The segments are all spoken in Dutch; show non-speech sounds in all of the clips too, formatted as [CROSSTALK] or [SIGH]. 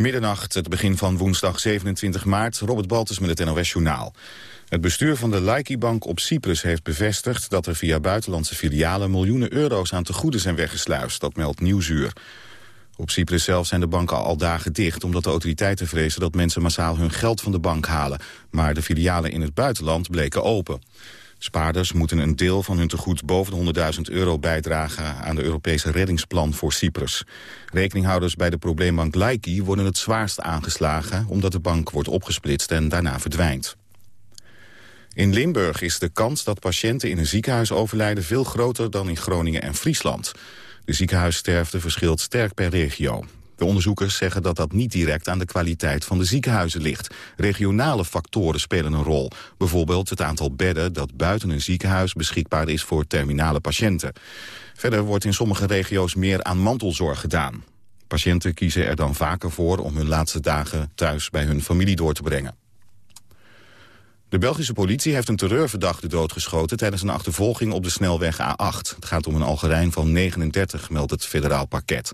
Middernacht, het begin van woensdag 27 maart, Robert Baltus met het NOS Journaal. Het bestuur van de Laiki-bank op Cyprus heeft bevestigd dat er via buitenlandse filialen miljoenen euro's aan tegoeden zijn weggesluist. Dat meldt Nieuwsuur. Op Cyprus zelf zijn de banken al dagen dicht... omdat de autoriteiten vrezen dat mensen massaal hun geld van de bank halen. Maar de filialen in het buitenland bleken open. Spaarders moeten een deel van hun tegoed boven de 100.000 euro bijdragen... aan de Europese reddingsplan voor Cyprus. Rekeninghouders bij de probleembank Laiki worden het zwaarst aangeslagen... omdat de bank wordt opgesplitst en daarna verdwijnt. In Limburg is de kans dat patiënten in een ziekenhuis overlijden... veel groter dan in Groningen en Friesland. De ziekenhuissterfte verschilt sterk per regio. De onderzoekers zeggen dat dat niet direct aan de kwaliteit van de ziekenhuizen ligt. Regionale factoren spelen een rol. Bijvoorbeeld het aantal bedden dat buiten een ziekenhuis beschikbaar is voor terminale patiënten. Verder wordt in sommige regio's meer aan mantelzorg gedaan. Patiënten kiezen er dan vaker voor om hun laatste dagen thuis bij hun familie door te brengen. De Belgische politie heeft een terreurverdachte doodgeschoten... tijdens een achtervolging op de snelweg A8. Het gaat om een Algerijn van 39, meldt het federaal pakket.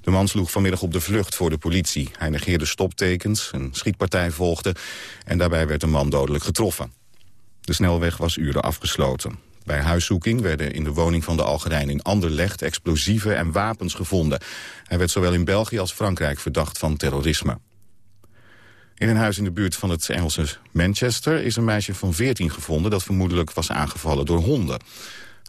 De man sloeg vanmiddag op de vlucht voor de politie. Hij negeerde stoptekens, een schietpartij volgde... en daarbij werd een man dodelijk getroffen. De snelweg was uren afgesloten. Bij huiszoeking werden in de woning van de Algerijn in Anderlecht... explosieven en wapens gevonden. Hij werd zowel in België als Frankrijk verdacht van terrorisme. In een huis in de buurt van het Engelse Manchester is een meisje van 14 gevonden... dat vermoedelijk was aangevallen door honden.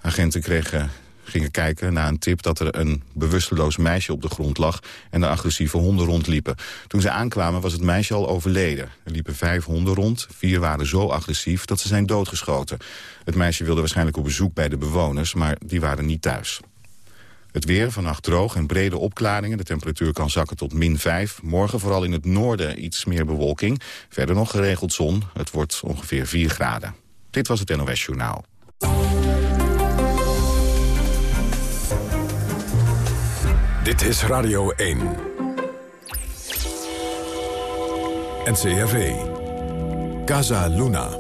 Agenten kregen, gingen kijken naar een tip dat er een bewusteloos meisje op de grond lag... en de agressieve honden rondliepen. Toen ze aankwamen was het meisje al overleden. Er liepen vijf honden rond, vier waren zo agressief dat ze zijn doodgeschoten. Het meisje wilde waarschijnlijk op bezoek bij de bewoners, maar die waren niet thuis. Het weer, vannacht droog en brede opklaringen. De temperatuur kan zakken tot min 5. Morgen vooral in het noorden iets meer bewolking. Verder nog geregeld zon. Het wordt ongeveer 4 graden. Dit was het NOS Journaal. Dit is Radio 1. NCRV. Casa Luna.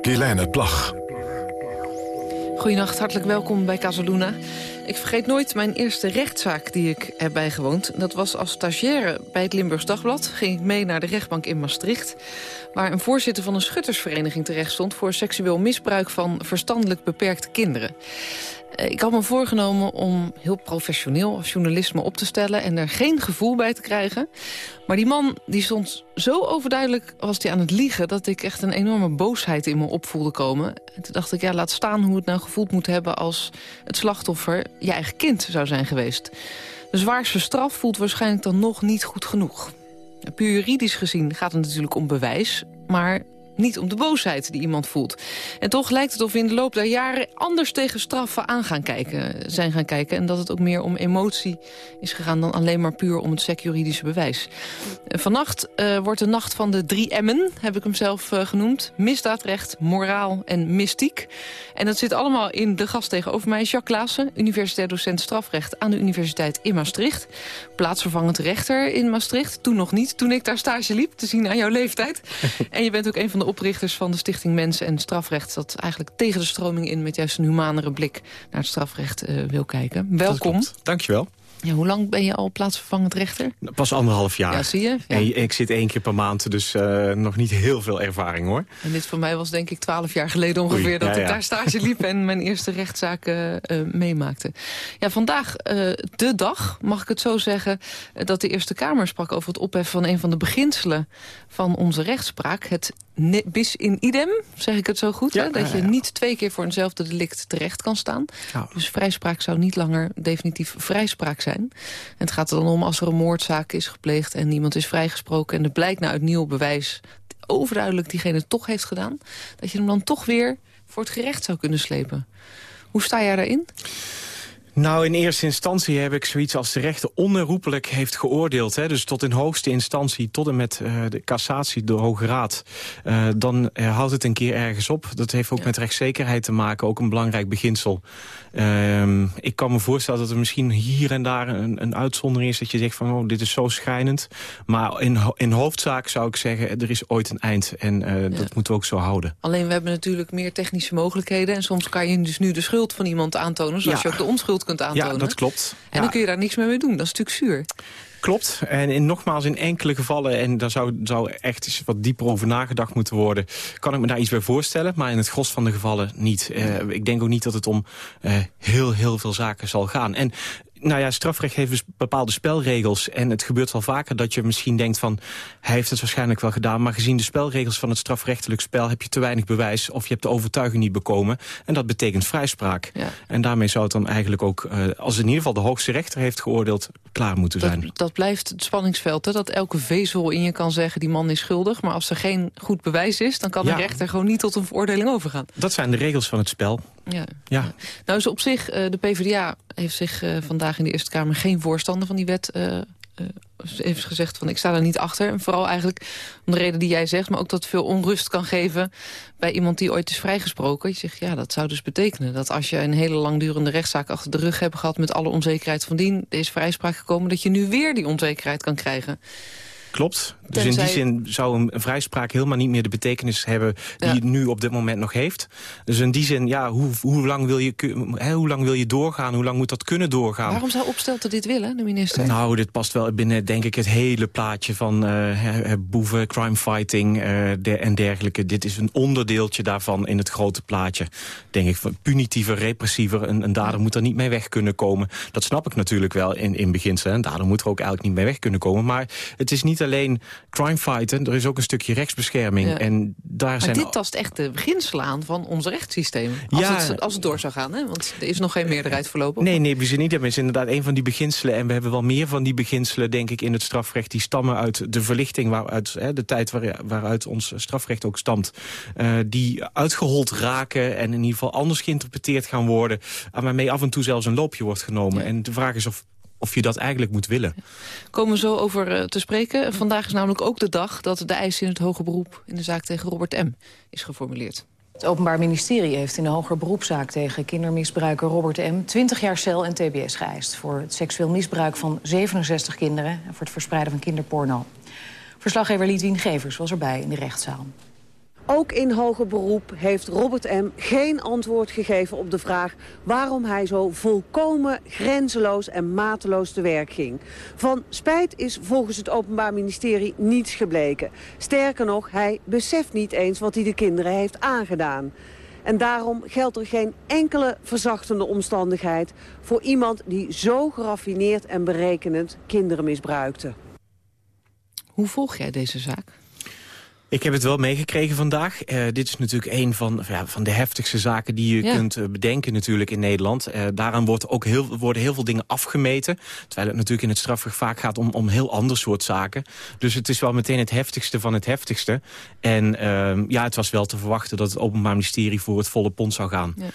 Kielijne Plag. Goedenacht, hartelijk welkom bij Casaluna. Ik vergeet nooit mijn eerste rechtszaak die ik heb bijgewoond. Dat was als stagiaire bij het Limburgs Dagblad. Ging ik mee naar de rechtbank in Maastricht... waar een voorzitter van een schuttersvereniging terecht stond... voor seksueel misbruik van verstandelijk beperkte kinderen. Eh, ik had me voorgenomen om heel professioneel journalisme op te stellen... en er geen gevoel bij te krijgen. Maar die man die stond zo overduidelijk was hij aan het liegen... dat ik echt een enorme boosheid in me opvoelde komen. En toen dacht ik, ja, laat staan hoe het nou gevoeld moet hebben... als het slachtoffer je eigen kind zou zijn geweest. De zwaarste straf voelt waarschijnlijk dan nog niet goed genoeg. Puur juridisch gezien gaat het natuurlijk om bewijs... maar niet om de boosheid die iemand voelt. En toch lijkt het of we in de loop der jaren anders tegen straffen aan gaan kijken, zijn gaan kijken. En dat het ook meer om emotie is gegaan dan alleen maar puur om het sec-juridische bewijs. Vannacht uh, wordt de nacht van de drie M'en, heb ik hem zelf uh, genoemd. Misdaadrecht, moraal en mystiek. En dat zit allemaal in de gast tegenover mij, Jacques Klaassen, universitair docent strafrecht aan de Universiteit in Maastricht. Plaatsvervangend rechter in Maastricht. Toen nog niet, toen ik daar stage liep, te zien aan jouw leeftijd. [LAUGHS] en je bent ook een van de oprichters van de Stichting Mensen en Strafrecht... dat eigenlijk tegen de stroming in met juist een humanere blik naar het strafrecht uh, wil kijken. Welkom. Dankjewel. Ja, hoe lang ben je al plaatsvervangend rechter? Pas anderhalf jaar. Ja, zie je? Ja. En ik zit één keer per maand, dus uh, nog niet heel veel ervaring hoor. En dit voor mij was denk ik twaalf jaar geleden ongeveer... Oei, dat ja, ik daar stage liep en mijn eerste rechtszaak uh, meemaakte. Ja, vandaag de dag, mag ik het zo zeggen... dat de Eerste Kamer sprak over het opheffen van een van de beginselen... van onze rechtspraak, het bis in idem, zeg ik het zo goed. hè? Dat je niet twee keer voor eenzelfde delict terecht kan staan. Dus vrijspraak zou niet langer definitief vrijspraak zijn. En het gaat er dan om als er een moordzaak is gepleegd... en iemand is vrijgesproken en er blijkt nou uit nieuw bewijs... overduidelijk diegene toch heeft gedaan... dat je hem dan toch weer voor het gerecht zou kunnen slepen. Hoe sta jij daarin? Nou, in eerste instantie heb ik zoiets als de rechter onherroepelijk heeft geoordeeld. Hè, dus tot in hoogste instantie, tot en met uh, de cassatie, de Hoge Raad. Uh, dan uh, houdt het een keer ergens op. Dat heeft ook ja. met rechtszekerheid te maken, ook een belangrijk beginsel. Uh, ik kan me voorstellen dat er misschien hier en daar een, een uitzondering is... dat je zegt van, oh, dit is zo schijnend. Maar in, in hoofdzaak zou ik zeggen, er is ooit een eind. En ja. dat moeten we ook zo houden. Alleen, we hebben natuurlijk meer technische mogelijkheden. En soms kan je dus nu de schuld van iemand aantonen... zoals ja. je ook de onschuld kunt aantonen. Ja, dat klopt. En dan kun je daar niks meer mee doen. Dat is natuurlijk zuur. Klopt. En in, nogmaals, in enkele gevallen, en daar zou, zou echt eens wat dieper over nagedacht moeten worden, kan ik me daar iets bij voorstellen. Maar in het gros van de gevallen niet. Uh, ik denk ook niet dat het om uh, heel, heel veel zaken zal gaan. En nou ja, strafrecht heeft dus bepaalde spelregels. En het gebeurt wel vaker dat je misschien denkt van... hij heeft het waarschijnlijk wel gedaan... maar gezien de spelregels van het strafrechtelijk spel... heb je te weinig bewijs of je hebt de overtuiging niet bekomen. En dat betekent vrijspraak. Ja. En daarmee zou het dan eigenlijk ook... Uh, als in ieder geval de hoogste rechter heeft geoordeeld... klaar moeten zijn. Dat, dat blijft het spanningsveld, hè? dat elke vezel in je kan zeggen... die man is schuldig, maar als er geen goed bewijs is... dan kan de rechter gewoon niet tot een veroordeling overgaan. Dat zijn de regels van het spel. Ja. ja. Nou is op zich, uh, de PvdA heeft zich uh, in de Eerste Kamer geen voorstander van die wet uh, heeft gezegd van ik sta er niet achter. En vooral eigenlijk om de reden die jij zegt... maar ook dat veel onrust kan geven bij iemand die ooit is vrijgesproken. Je zegt, ja, dat zou dus betekenen dat als je een hele langdurende rechtszaak achter de rug hebt gehad... met alle onzekerheid van dien, is vrijspraak gekomen... dat je nu weer die onzekerheid kan krijgen. Klopt. Dus in die zin zou een, vrijspraak helemaal niet meer de betekenis hebben... die het nu op dit moment nog heeft. Dus in die zin, ja, hoe, hoe, lang wil je, hoe lang wil je doorgaan? Hoe lang moet dat kunnen doorgaan? Waarom zou Opstelten dit willen, de minister? Nou, dit past wel binnen, denk ik, het hele plaatje van uh, boeven, crime fighting uh, en dergelijke. Dit is een onderdeeltje daarvan in het grote plaatje. Denk ik, punitiever, repressiever. Een, een dader moet er niet mee weg kunnen komen. Dat snap ik natuurlijk wel in, in beginsel. Een dader moet er ook eigenlijk niet mee weg kunnen komen. Maar het is niet alleen crime fighten, er is ook een stukje rechtsbescherming. En daar maar zijn dit tast echt de beginselen aan van ons rechtssysteem. Als, ja, het, als het door zou gaan, hè? want er is nog geen meerderheid voorlopig. Nee, nee, we zijn niet. Dat is inderdaad een van die beginselen. En we hebben wel meer van die beginselen, denk ik, in het strafrecht. Die stammen uit de verlichting, waaruit, hè, de tijd waar, waaruit ons strafrecht ook stamt. Uh, die uitgehold raken en in ieder geval anders geïnterpreteerd gaan worden. Waarmee af en toe zelfs een loopje wordt genomen. En de vraag is of of je dat eigenlijk moet willen. Komen we zo over eh, te spreken. Vandaag is namelijk ook de dag dat de eis in het hoger beroep... in de zaak tegen Robert M. is geformuleerd. Het Openbaar Ministerie heeft in de hoger beroepszaak tegen kindermisbruiker Robert M. 20 jaar cel en tbs geëist... voor het seksueel misbruik van 67 kinderen... en voor het verspreiden van kinderporno. Verslaggever Liedwien Gevers was erbij in de rechtszaal. Ook in hoger beroep heeft Robert M. geen antwoord gegeven op de vraag... waarom hij zo volkomen grenzeloos en mateloos te werk ging. Van spijt is volgens het Openbaar Ministerie niets gebleken. Sterker nog, hij beseft niet eens wat hij de kinderen heeft aangedaan. En daarom geldt er geen enkele verzachtende omstandigheid... voor iemand die zo geraffineerd en berekenend kinderen misbruikte. Hoe volg jij deze zaak? Ik heb het wel meegekregen vandaag. Uh, dit is natuurlijk een van, ja, van de heftigste zaken die je kunt uh, bedenken natuurlijk in Nederland. Uh, daaraan wordt ook heel, worden heel veel dingen afgemeten. Terwijl het natuurlijk in het strafrecht vaak gaat om, om heel ander soort zaken. Dus het is wel meteen het heftigste van het heftigste. En ehm, ja, het was wel te verwachten dat het Openbaar Ministerie voor het volle pond zou gaan. Ja.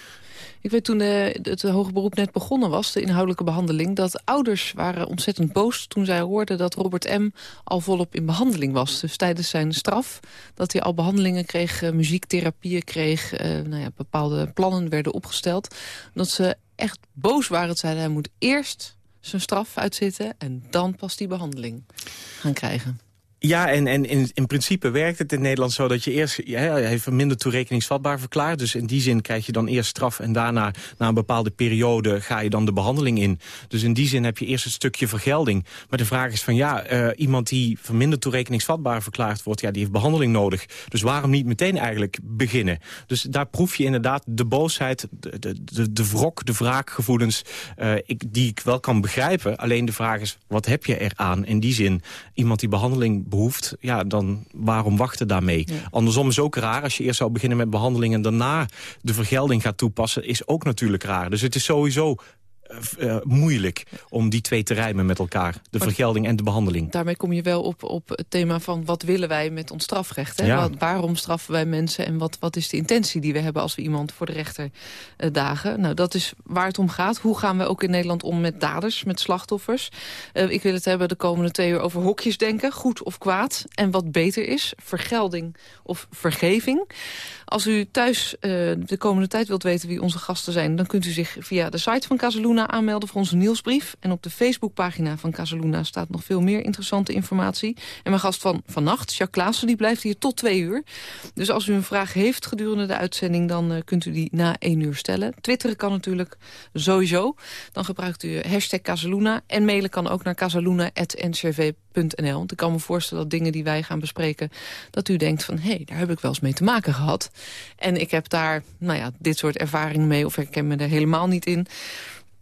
Ik weet toen de, het hoge beroep net begonnen was, de inhoudelijke behandeling... dat ouders waren ontzettend boos toen zij hoorden dat Robert M. al volop in behandeling was. Dus tijdens zijn straf, dat hij al behandelingen kreeg, uh, muziektherapieën kreeg... Uh, nou ja, bepaalde plannen werden opgesteld. Dat ze echt boos waren, zeiden hij moet eerst zijn straf uitzitten... en dan pas die behandeling gaan krijgen. Ja, en, en in, in principe werkt het in Nederland zo dat je eerst ja, minder toerekeningsvatbaar verklaart. Dus in die zin krijg je dan eerst straf en daarna, na een bepaalde periode, ga je dan de behandeling in. Dus in die zin heb je eerst een stukje vergelding. Maar de vraag is van ja, uh, iemand die minder toerekeningsvatbaar verklaard wordt, ja, die heeft behandeling nodig. Dus waarom niet meteen eigenlijk beginnen? Dus daar proef je inderdaad de boosheid, de, de, de, de wrok, de wraakgevoelens, uh, ik, die ik wel kan begrijpen. Alleen de vraag is, wat heb je eraan? In die zin, iemand die behandeling behoeft, ja, dan waarom wachten daarmee? Andersom is ook raar, als je eerst zou beginnen met behandeling... en daarna de vergelding gaat toepassen, is ook natuurlijk raar. Dus het is sowieso uh, moeilijk om die twee te rijmen met elkaar. De vergelding en de behandeling. Daarmee kom je wel op, op het thema van wat willen wij met ons strafrecht. Hè? Wat, waarom straffen wij mensen en wat, wat is de intentie die we hebben... als we iemand voor de rechter uh, dagen. Nou, dat is waar het om gaat. Hoe gaan we ook in Nederland om met daders, met slachtoffers? Uh, ik wil het hebben de komende twee uur over hokjes denken. Goed of kwaad. En wat beter is, vergelding of vergeving. Als u thuis de komende tijd wilt weten wie onze gasten zijn... dan kunt u zich via de site van Casaluna Aanmelden voor onze nieuwsbrief. En op de Facebookpagina van Casaluna staat nog veel meer interessante informatie. En mijn gast van vannacht, Jacques Klaassen, die blijft hier tot twee uur. Dus als u een vraag heeft gedurende de uitzending... dan uh, kunt u die na één uur stellen. Twitteren kan natuurlijk sowieso. Dan gebruikt u hashtag Casaluna. En mailen kan ook naar casaluna.ncrv.nl. Want ik kan me voorstellen dat dingen die wij gaan bespreken... dat u denkt van, hé, hey, daar heb ik wel eens mee te maken gehad. En ik heb daar, nou ja, dit soort ervaringen mee... of ik ken me er helemaal niet in...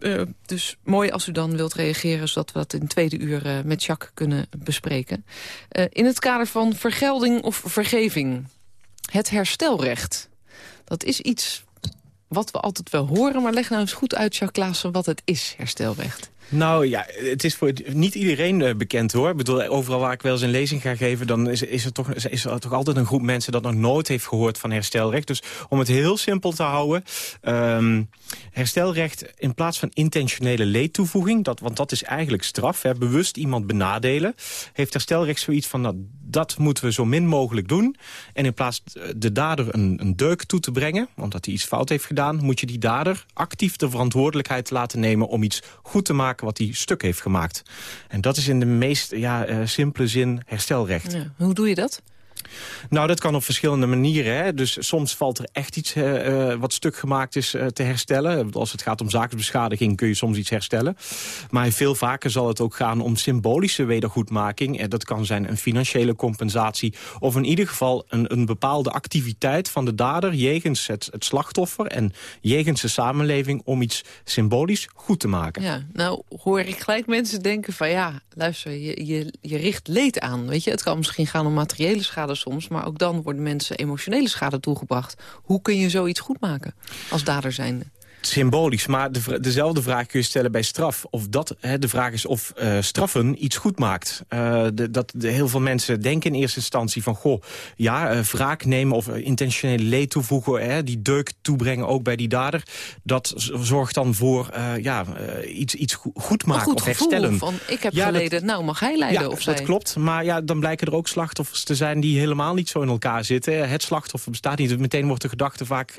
Uh, dus mooi als u dan wilt reageren... zodat we dat in tweede uur uh, met Jacques kunnen bespreken. Uh, in het kader van vergelding of vergeving. Het herstelrecht. Dat is iets wat we altijd wel horen... maar leg nou eens goed uit, Jacques Klaassen, wat het is, herstelrecht. Nou ja, het is voor niet iedereen uh, bekend hoor. Ik bedoel, overal waar ik wel eens een lezing ga geven... dan is, is, er toch, is er toch altijd een groep mensen dat nog nooit heeft gehoord van herstelrecht. Dus om het heel simpel te houden... Um, herstelrecht in plaats van intentionele leedtoevoeging... Dat, want dat is eigenlijk straf, hè, bewust iemand benadelen... heeft herstelrecht zoiets van... Nou, dat moeten we zo min mogelijk doen. En in plaats de dader een, een deuk toe te brengen... omdat hij iets fout heeft gedaan... moet je die dader actief de verantwoordelijkheid laten nemen... om iets goed te maken wat hij stuk heeft gemaakt. En dat is in de meest ja, uh, simpele zin herstelrecht. Hoe doe je dat? Nou, dat kan op verschillende manieren. Hè. Dus soms valt er echt iets uh, wat stuk gemaakt is uh, te herstellen. Als het gaat om zakensbeschadiging kun je soms iets herstellen. Maar veel vaker zal het ook gaan om symbolische wedergoedmaking. Dat kan zijn een financiële compensatie. Of in ieder geval een, een bepaalde activiteit van de dader... jegens het, het slachtoffer en jegens de samenleving... om iets symbolisch goed te maken. Ja, nou hoor ik gelijk mensen denken van... ja, luister, je, je, je richt leed aan. Weet je? Het kan misschien gaan om materiële schade soms... maar ook dan worden mensen emotionele schade toegebracht. Hoe kun je zoiets goed maken als dader zijnde? Symbolisch. Maar de, dezelfde vraag kun je stellen bij straf. Of dat, hè, de vraag is of uh, straffen iets goed maakt. Uh, de, dat de, heel veel mensen denken in eerste instantie van... goh, ja, uh, wraak nemen of intentionele leed toevoegen... Hè, die deuk toebrengen ook bij die dader... dat zorgt dan voor ja, iets, iets goed maken goed of herstellen. Van, ik heb ja, geleden, dat, nou mag hij leiden ja, of dat klopt. Maar ja, dan blijken er ook slachtoffers te zijn... die helemaal niet zo in elkaar zitten. Het slachtoffer bestaat niet. Meteen wordt de gedachte vaak...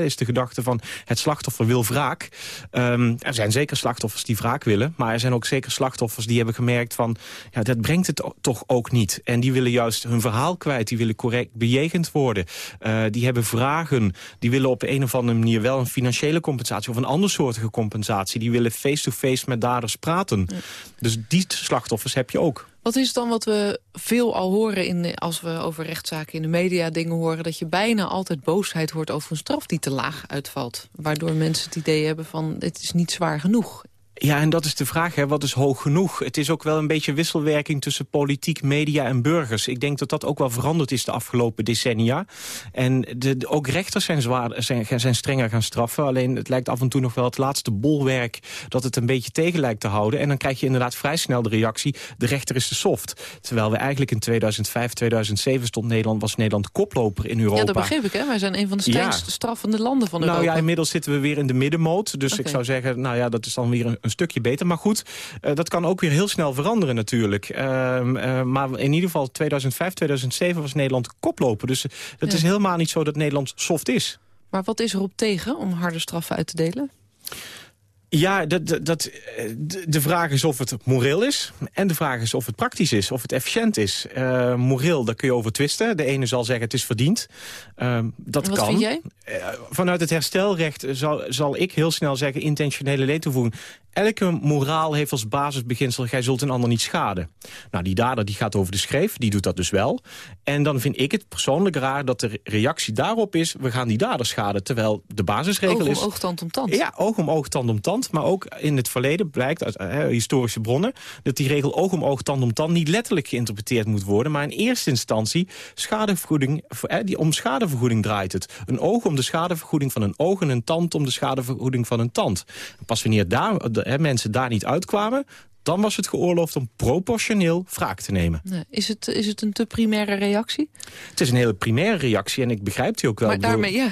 is de gedachte van het slachtoffer wil wraak. Um, er zijn zeker slachtoffers die wraak willen. Maar er zijn ook zeker slachtoffers die hebben gemerkt van... ja, dat brengt het toch ook niet. En die willen juist hun verhaal kwijt. Die willen correct bejegend worden. Uh, die hebben vragen. Die willen op een of andere manier wel een financiële compensatie... of een andersoortige compensatie. Die willen face-to-face -face met daders praten. Ja. Dus die slachtoffers heb je ook. Wat is dan wat we veel al horen in, als we over rechtszaken in de media dingen horen... dat je bijna altijd boosheid hoort over een straf die te laag uitvalt. Waardoor mensen het idee hebben van dit is niet zwaar genoeg. Ja, en dat is de vraag, hè, wat is hoog genoeg? Het is ook wel een beetje wisselwerking tussen politiek, media en burgers. Ik denk dat dat ook wel veranderd is de afgelopen decennia. En de, de, ook rechters zijn, zwaar, zijn, zijn strenger gaan straffen. Alleen het lijkt af en toe nog wel het laatste bolwerk... dat het een beetje tegen lijkt te houden. En dan krijg je inderdaad vrij snel de reactie... de rechter is te soft. Terwijl we eigenlijk in 2005, 2007 stond Nederland... was Nederland koploper in Europa. Ja, dat begreep ik, hè? Wij zijn een van de strengst ja. straffende landen van Europa. Nou ja, inmiddels zitten we weer in de middenmoot. Dus okay. ik zou zeggen, nou ja, dat is dan weer een een stukje beter. Maar goed, uh, dat kan ook weer heel snel veranderen natuurlijk. Uh, uh, maar in ieder geval 2005, 2007 was Nederland koploper. Dus het ja. is helemaal niet zo dat Nederland soft is. Maar wat is erop tegen om harde straffen uit te delen? Ja, dat, dat, de vraag is of het moreel is. En de vraag is of het praktisch is, of het efficiënt is. Uh, moreel, daar kun je over twisten. De ene zal zeggen het is verdiend. Uh, dat en wat kan. vind jij? Uh, vanuit het herstelrecht zal, zal ik heel snel zeggen intentionele leed toevoegen. Elke moraal heeft als basisbeginsel... gij zult een ander niet schaden. Nou, die dader die gaat over de schreef, die doet dat dus wel. En dan vind ik het persoonlijk raar dat de reactie daarop is... we gaan die dader schaden, terwijl de basisregel oog is... Oog om oog, tand om tand. Ja, oog om oog, tand om tand. Maar ook in het verleden blijkt uit uh, historische bronnen... dat die regel oog om oog, tand om tand niet letterlijk geïnterpreteerd moet worden... maar in eerste instantie schadevergoeding, uh, die, om schadevergoeding draait het. Een oog om de schadevergoeding van een oog... en een tand om de schadevergoeding van een tand. En pas wanneer daar... Mensen daar niet uitkwamen... dan was het geoorloofd om proportioneel wraak te nemen. Is, het, is het een te primaire reactie? Het is een hele primaire reactie en ik begrijp die ook wel. Maar daarmee, ja,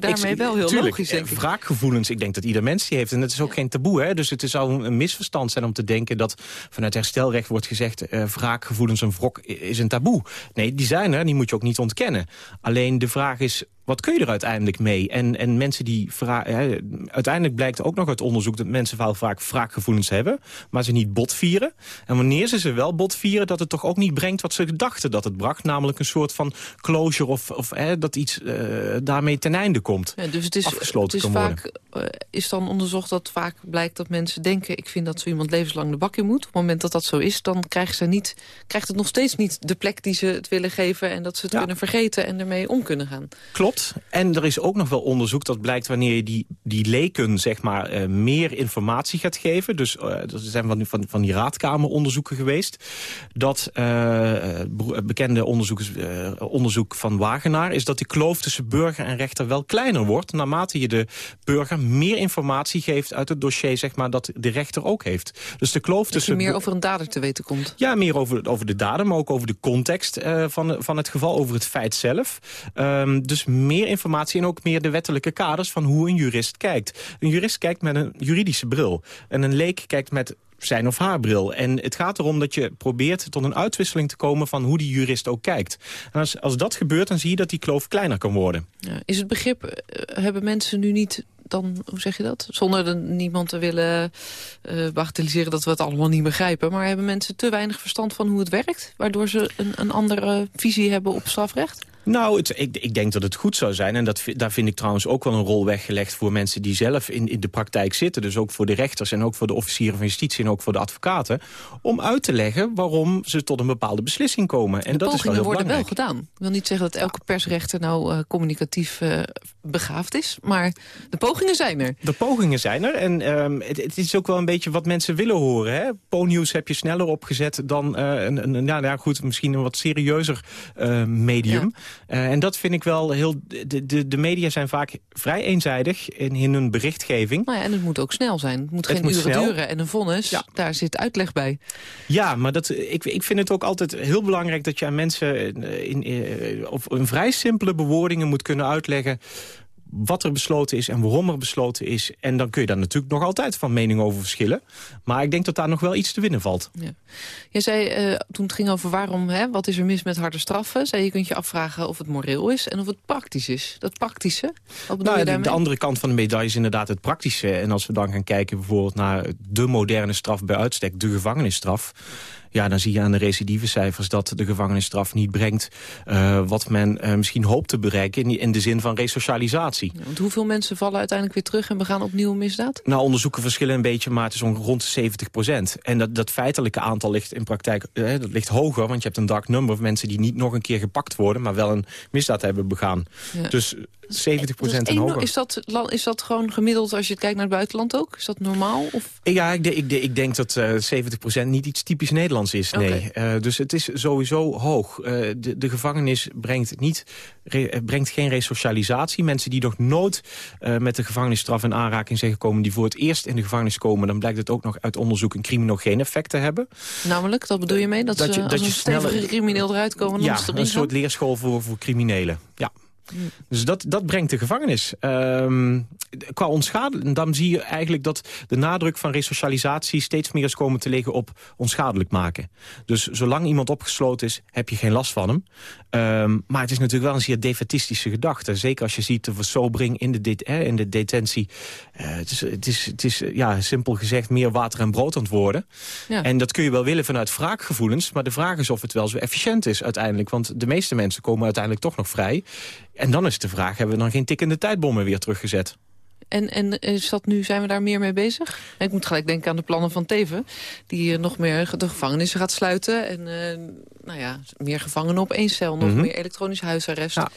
daarmee ik, wel heel tuurlijk, logisch, denk ik. Wraakgevoelens, ik denk dat ieder mens die heeft. En het is ook ja. geen taboe. Hè? Dus het zou een misverstand zijn om te denken... dat vanuit herstelrecht wordt gezegd... Uh, wraakgevoelens, een wrok is een taboe. Nee, die zijn er, die moet je ook niet ontkennen. Alleen de vraag is wat kun je er uiteindelijk mee? En, en mensen die vragen... Uiteindelijk blijkt ook nog uit onderzoek dat mensen wel vaak wraakgevoelens hebben... maar ze niet botvieren. En wanneer ze ze wel botvieren, dat het toch ook niet brengt wat ze dachten dat het bracht. Namelijk een soort van closure of, of dat iets uh, daarmee ten einde komt. Ja, dus het is, afgesloten het is vaak, uh, is dan onderzocht dat vaak blijkt dat mensen denken... ik vind dat zo iemand levenslang de bak in moet. Op het moment dat dat zo is, dan krijgen ze niet, krijgt het nog steeds niet de plek die ze het willen geven... en dat ze het kunnen vergeten en ermee om kunnen gaan. Klopt. En er is ook nog wel onderzoek dat blijkt wanneer je die, die leken zeg maar, uh, meer informatie gaat geven. Dus uh, er zijn van, van, van die raadkameronderzoeken geweest. Dat uh, bekende onderzoek, onderzoek van Wagenaar is dat die kloof tussen burger en rechter wel kleiner wordt. Naarmate je de burger meer informatie geeft uit het dossier zeg maar, dat de rechter ook heeft. Dus de kloof dat tussen... je meer over een dader te weten komt. Ja, meer over, over de dader, maar ook over de context van, van het geval, over het feit zelf. Um, dus meer informatie en ook meer de wettelijke kaders van hoe een jurist kijkt. Een jurist kijkt met een juridische bril. En een leek kijkt met zijn of haar bril. En het gaat erom dat je probeert tot een uitwisseling te komen... van hoe die jurist ook kijkt. En als, als dat gebeurt, dan zie je dat die kloof kleiner kan worden. Ja, is het begrip, uh, hebben mensen nu niet dan, hoe zeg je dat? Zonder de, niemand te willen uh, bagatelliseren dat we het allemaal niet begrijpen. Maar hebben mensen te weinig verstand van hoe het werkt? Waardoor ze een, een andere visie hebben op strafrecht? Nou, het, ik, ik, denk dat het goed zou zijn. En dat, daar vind ik trouwens ook wel een rol weggelegd voor mensen die zelf in, in de praktijk zitten. Dus ook voor de rechters en ook voor de officieren van justitie en ook voor de advocaten. Om uit te leggen waarom ze tot een bepaalde beslissing komen. En de dat is wel heel worden belangrijk. wel gedaan. Ik wil niet zeggen dat elke persrechter nou uh, communicatief uh, begaafd is. Maar de pogingen zijn er. De pogingen zijn er. En um, het, het, is ook wel een beetje wat mensen willen horen. Hè? Heb je sneller opgezet dan uh, een, een, ja, nou goed, misschien een wat serieuzer medium. Ja. Uh, en dat vind ik wel heel... De, de, de media zijn vaak vrij eenzijdig in, in hun berichtgeving. Nou ja, en het moet ook snel zijn. Het moet het geen moet uren snel. duren. En een vonnis, ja. daar zit uitleg bij. Ja, maar dat, ik, ik vind het ook altijd heel belangrijk... dat je aan mensen in, in, op een vrij simpele bewoordingen moet kunnen uitleggen wat er besloten is en waarom er besloten is. En dan kun je daar natuurlijk nog altijd van mening over verschillen. Maar ik denk dat daar nog wel iets te winnen valt. Ja. Je zei, uh, toen het ging over waarom, hè, wat is er mis met harde straffen... zei je kunt je afvragen of het moreel is en of het praktisch is. Dat praktische, wat bedoel nou, je de, daarmee? de andere kant van de medaille is inderdaad het praktische. En als we dan gaan kijken bijvoorbeeld naar de moderne straf bij uitstek... de gevangenisstraf ja, dan zie je aan de recidivecijfers dat de gevangenisstraf niet brengt... Uh, wat men uh, misschien hoopt te bereiken in, in de zin van resocialisatie. Ja, want hoeveel mensen vallen uiteindelijk weer terug en begaan opnieuw misdaad? Nou, onderzoeken verschillen een beetje, maar het is rond de 70 procent. En dat, dat feitelijke aantal ligt in praktijk uh, dat ligt hoger... want je hebt een dark number van mensen die niet nog een keer gepakt worden... maar wel een misdaad hebben begaan. Ja. Dus 70 procent en hoger. Is dat, is dat gewoon gemiddeld als je kijkt naar het buitenland ook? Is dat normaal? Of? Ja, ik, ik, ik denk dat uh, 70 procent niet iets typisch Nederlands is. Nee. Okay. Uh, dus het is sowieso hoog. Uh, de, de gevangenis brengt, niet, re, brengt geen resocialisatie. Mensen die nog nooit uh, met de gevangenisstraf in aanraking zijn gekomen... die voor het eerst in de gevangenis komen... dan blijkt het ook nog uit onderzoek een criminogeen effect te hebben. Namelijk, dat bedoel je mee? Dat, dat je, dat je sneller crimineel eruit komen? Ja, een soort leerschool voor, voor criminelen. Ja. Dus dat, dat brengt de gevangenis. Um, qua onschadelijk, dan zie je eigenlijk dat de nadruk van resocialisatie steeds meer is komen te liggen op onschadelijk maken. Dus zolang iemand opgesloten is, heb je geen last van hem. Um, maar het is natuurlijk wel een zeer defetistische gedachte. Zeker als je ziet de versobering in de, det eh, in de detentie. Uh, het is, het is, het is ja, simpel gezegd meer water en brood aan het worden. Ja. En dat kun je wel willen vanuit wraakgevoelens. Maar de vraag is of het wel zo efficiënt is uiteindelijk. Want de meeste mensen komen uiteindelijk toch nog vrij. En dan is de vraag, hebben we dan geen tikkende tijdbommen weer teruggezet? En, en is dat nu, zijn we daar meer mee bezig? Ik moet gelijk denken aan de plannen van Teven. Die nog meer de gevangenissen gaat sluiten. En uh, nou ja, meer gevangenen op één cel. Nog mm -hmm. meer elektronisch huisarrest. Ja.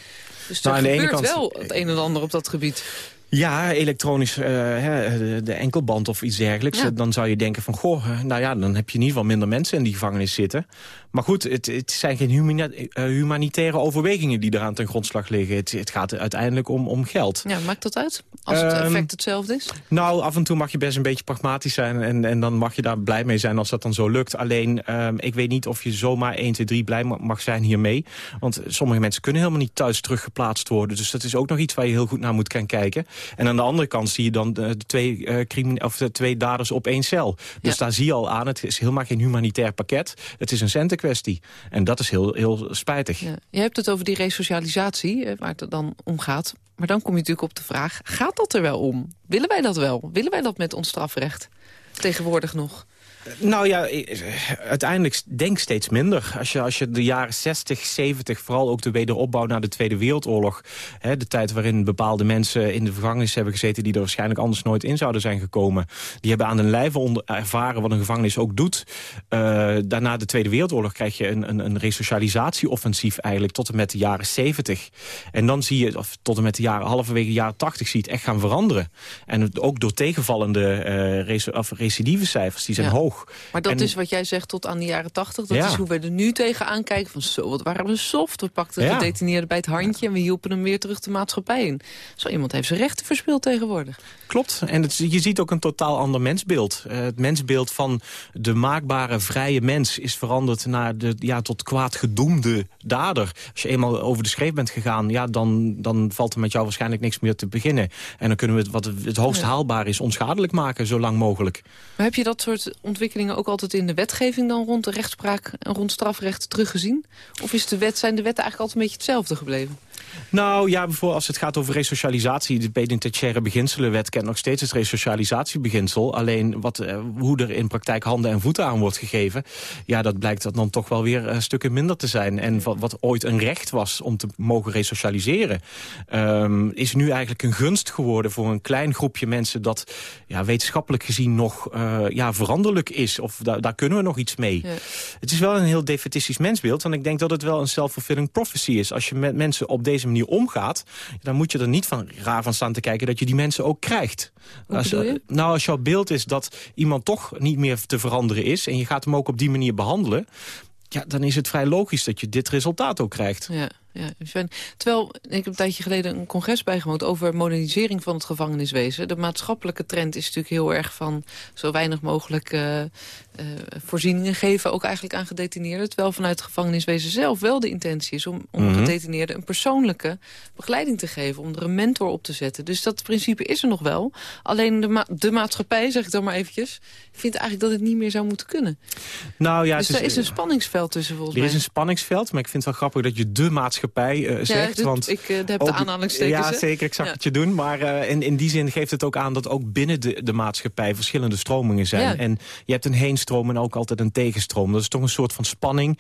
Dus er nou, gebeurt kant... wel het een en ander op dat gebied. Ja, elektronisch, uh, de, de, enkelband of iets dergelijks. Ja. Dan zou je denken van, goh, nou ja, dan heb je in ieder geval minder mensen in die gevangenis zitten. Maar goed, het, het zijn geen uh, humanitaire overwegingen die eraan ten grondslag liggen. Het, het, gaat uiteindelijk om, om geld. Ja, maakt dat uit? Als het effect um, hetzelfde is? Nou, af en toe mag je best een beetje pragmatisch zijn. En, en dan mag je daar blij mee zijn als dat dan zo lukt. Alleen, um, ik weet niet of je zomaar 1, 2, 3 blij mag zijn hiermee. Want sommige mensen kunnen helemaal niet thuis teruggeplaatst worden. Dus dat is ook nog iets waar je heel goed naar moet gaan kijken. En aan de andere kant zie je dan de, twee, uh, of de twee daders op één cel. Dus daar zie je al aan, het is helemaal geen humanitair pakket. Het is een centenkwestie. En dat is heel, heel spijtig. Je hebt het over die resocialisatie, waar het dan om gaat. Maar dan kom je natuurlijk op de vraag, gaat dat er wel om? Willen wij dat wel? Willen wij dat met ons strafrecht? Tegenwoordig nog. Nou ja, uiteindelijk denk steeds minder. Als je, als je de jaren 60, 70, vooral ook de wederopbouw na de Tweede Wereldoorlog... Hè, de tijd waarin bepaalde mensen in de gevangenis hebben gezeten... die er waarschijnlijk anders nooit in zouden zijn gekomen... die hebben aan de lijve ervaren wat een gevangenis ook doet. Uh, daarna de Tweede Wereldoorlog krijg je een, een, een resocialisatieoffensief eigenlijk... tot en met de jaren 70. En dan zie je, of tot en met de jaren, halverwege de jaren 80... zie je het echt gaan veranderen. En ook door tegenvallende uh, recidivecijfers, die zijn hoog. Maar dat is wat jij zegt tot aan de jaren tachtig. Dat is hoe we er nu tegenaan kijken. Van zo, wat waren we soft. We pakten de ja. gedetineerde bij het handje... en we hielpen hem weer terug de maatschappij in. Zo iemand heeft zijn rechten verspeeld tegenwoordig. Klopt. En het, je ziet ook een totaal ander mensbeeld. Uh, het mensbeeld van de maakbare, vrije mens... is veranderd naar de ja, tot kwaad gedoemde dader. Als je eenmaal over de schreef bent gegaan... Ja, dan, dan valt er met jou waarschijnlijk niks meer te beginnen. En dan kunnen we het, wat het hoogst haalbaar is... onschadelijk maken, zo lang mogelijk. Maar heb je dat soort ontwikkelingen ontwikkelingen ook altijd in de wetgeving dan rond de rechtspraak en rond strafrecht teruggezien? Of is de wet, zijn de wetten eigenlijk altijd een beetje hetzelfde gebleven? Nou ja, bijvoorbeeld als het gaat over resocialisatie... de penitentiaire beginselenwet kent nog steeds het resocialisatiebeginsel. Alleen wat, eh, hoe er in praktijk handen en voeten aan wordt gegeven... ja, dat blijkt dat dan toch wel weer uh, stukken minder te zijn. En wat, ooit een recht was om te mogen resocialiseren... Um, is nu eigenlijk een gunst geworden voor een klein groepje mensen... dat ja, wetenschappelijk gezien nog uh, ja, veranderlijk is. Of da daar kunnen we nog iets mee. Ja. Het is wel een heel defetistisch mensbeeld. En ik denk dat het wel een self-fulfilling prophecy is. Als je met mensen op deze manier omgaat... dan moet je er niet van raar van staan te kijken dat je die mensen ook krijgt. Als, je? Nou, als jouw beeld is dat iemand toch niet meer te veranderen is... en je gaat hem ook op die manier behandelen... Ja, dan is het vrij logisch dat je dit resultaat ook krijgt. Ja ja. Terwijl, ik heb een tijdje geleden een congres bijgewoond... over modernisering van het gevangeniswezen. De maatschappelijke trend is natuurlijk heel erg van... zo weinig mogelijk uh, uh, voorzieningen geven, ook eigenlijk aan gedetineerden. Terwijl vanuit het gevangeniswezen zelf wel de intentie is... om, om mm gedetineerden een persoonlijke begeleiding te geven... om er een mentor op te zetten. Dus dat principe is er nog wel. Alleen de, ma de maatschappij, zeg ik dan maar eventjes... vindt eigenlijk dat het niet meer zou moeten kunnen. Nou, ja, dus er is een spanningsveld tussen volgens mij. Er is een spanningsveld, maar ik vind het wel grappig dat je de maatschappij maatschappij uh, zegt. Ja, want ik uh, heb ook, de aanhalingstekens. Ja, zeker, ik zag het je doen. Maar uh, in, in die zin geeft het ook aan dat ook binnen de, de maatschappij verschillende stromingen zijn. Ja. En je hebt een heenstroom en ook altijd een tegenstroom. Dat is toch een soort van spanning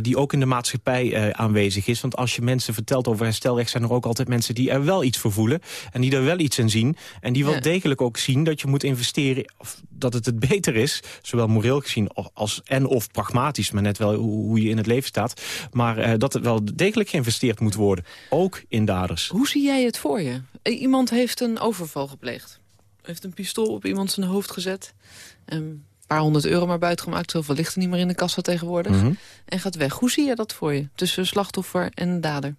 die ook in de maatschappij aanwezig is. Want als je mensen vertelt over herstelrecht... zijn er ook altijd mensen die er wel iets voor voelen. En die er wel iets in zien. En die wel degelijk ook zien dat je moet investeren... of dat het het beter is, zowel moreel gezien als en of pragmatisch... maar net wel hoe, hoe je in het leven staat. Maar dat het wel degelijk geen geïnvesteerd moet worden. Ook in daders. Hoe zie jij het voor je? Iemand heeft een overval gepleegd. Heeft een pistool op iemand zijn hoofd gezet. Um, paar honderd euro maar buitengemaakt. Zoveel ligt er niet meer in de kassa tegenwoordig. Mm -hmm. En gaat weg. Hoe zie je dat voor je? Tussen slachtoffer en dader?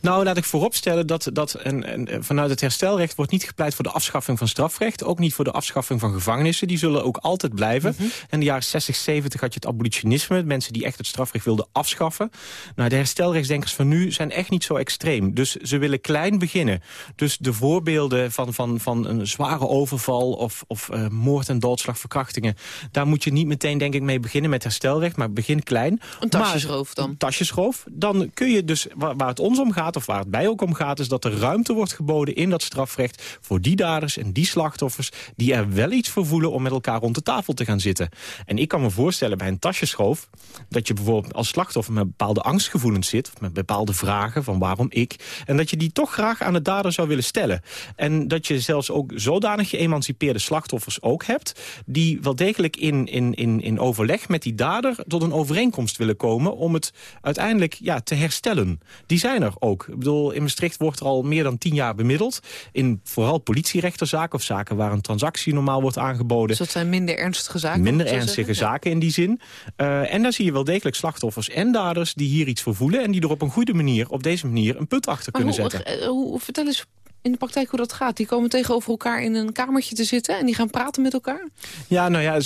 Nou, laat ik vooropstellen dat, dat en, en, vanuit het herstelrecht wordt niet gepleit voor de afschaffing van strafrecht. Ook niet voor de afschaffing van gevangenissen. Die zullen ook altijd blijven. Mm -hmm. In de jaren 60, 70 had je het abolitionisme. Mensen die echt het strafrecht wilden afschaffen. Nou, de herstelrechtsdenkers van nu zijn echt niet zo extreem. Dus ze willen klein beginnen. Dus de voorbeelden van, van, van een zware overval of, of uh, moord en doodslag, verkrachtingen daar moet je niet meteen denk ik mee beginnen met herstelrecht, maar begin klein. Een tasjeschroof dan? Een tasjeschroof. Dan kun je dus, waar, waar, het ons om gaat, of waar het bij ook om gaat... is dat er ruimte wordt geboden in dat strafrecht... voor die daders en die slachtoffers die er wel iets voor voelen... om met elkaar rond de tafel te gaan zitten. En ik kan me voorstellen bij een tasjeschoof... dat je bijvoorbeeld als slachtoffer met bepaalde angstgevoelens zit... of met bepaalde vragen van waarom ik... en dat je die toch graag aan de dader zou willen stellen. En dat je zelfs ook zodanig geëmancipeerde slachtoffers ook hebt... die wel degelijk in, in, in, in overleg met die dader tot een overeenkomst willen komen... om het uiteindelijk ja, te herstellen. Die zijn er ook. Ik bedoel, in Maastricht wordt er al meer dan tien jaar bemiddeld. In vooral politierechterzaken of zaken waar een transactie normaal wordt aangeboden. Dus dat zijn minder ernstige zaken? Minder ernstige zaken in die zin. Uh, en daar zie je wel degelijk slachtoffers en daders die hier iets voor voelen... en die er op een goede manier, op deze manier, een put achter maar kunnen hoe, zetten. Uh, hoe, vertel eens in de praktijk hoe dat gaat? Die komen tegenover elkaar in een kamertje te zitten... en die gaan praten met elkaar? Ja, nou ja,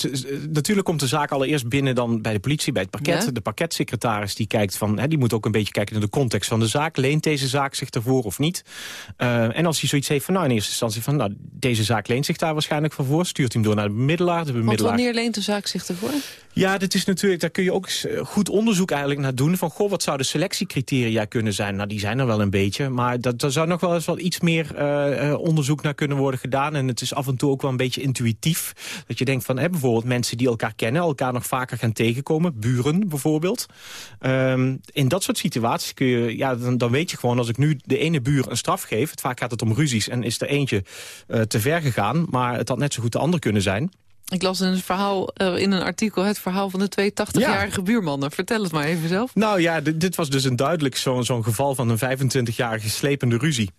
natuurlijk komt de zaak allereerst binnen dan bij de politie, bij het parket. De parketsecretaris die kijkt van, hè, die moet ook een beetje kijken naar de context van de zaak. Leent deze zaak zich ervoor of niet? Uh, en als hij zoiets heeft van, nou in eerste instantie van, nou deze zaak leent zich daar waarschijnlijk van voor. Stuurt hij hem door naar de bemiddelaar. De bemiddelaar... Want wanneer leent de zaak zich ervoor? Ja, dit is natuurlijk, daar kun je ook eh, goed onderzoek eigenlijk naar doen. Van, goh, wat zouden selectiecriteria kunnen zijn? Nou, die zijn er wel een beetje. Maar dat, daar zou nog wel eens wel iets meer uh, onderzoek naar kunnen worden gedaan. En het is af en toe ook wel een beetje intuïtief. Dat je denkt van, hè, bijvoorbeeld mensen die elkaar kennen... elkaar nog vaker gaan tegenkomen. Buren bijvoorbeeld. Um, in dat soort situaties kun je, ja, dan, dan, weet je gewoon... als ik nu de ene buur een straf geef... Het, vaak gaat het om ruzies en is er eentje uh, te ver gegaan... maar het had net zo goed de ander kunnen zijn... Ik las in, het verhaal, uh, in een artikel het verhaal van de twee 80-jarige buurmannen. Vertel het maar even zelf. Nou ja, dit, was dus een duidelijk zo'n zo geval van een 25-jarige slepende ruzie.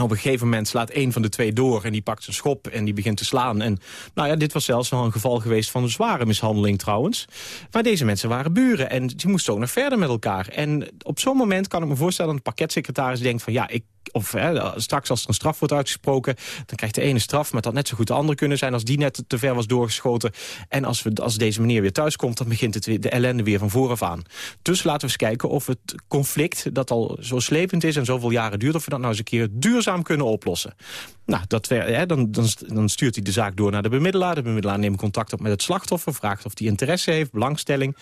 Op een gegeven moment slaat een van de twee door en die pakt zijn schop en die begint te slaan. En nou ja, dit was zelfs wel een geval geweest van een zware mishandeling trouwens. Maar deze mensen waren buren en die moesten ook nog verder met elkaar. En op zo'n moment kan ik me voorstellen dat de pakketsecretaris denkt van ja, ik of hè, straks als er een straf wordt uitgesproken... dan krijgt de ene straf, maar had net zo goed de andere kunnen zijn... als die net te ver was doorgeschoten. En als, we, als deze meneer weer thuis komt, dan begint het weer, de ellende weer van vooraf aan. Dus laten we eens kijken of het conflict dat al zo slepend is... en zoveel jaren duurt, of we dat nou eens een keer duurzaam kunnen oplossen. Nou, dat, hè, dan, dan, stuurt hij de zaak door naar de bemiddelaar. De bemiddelaar neemt contact op met het slachtoffer... vraagt of hij interesse heeft, belangstelling.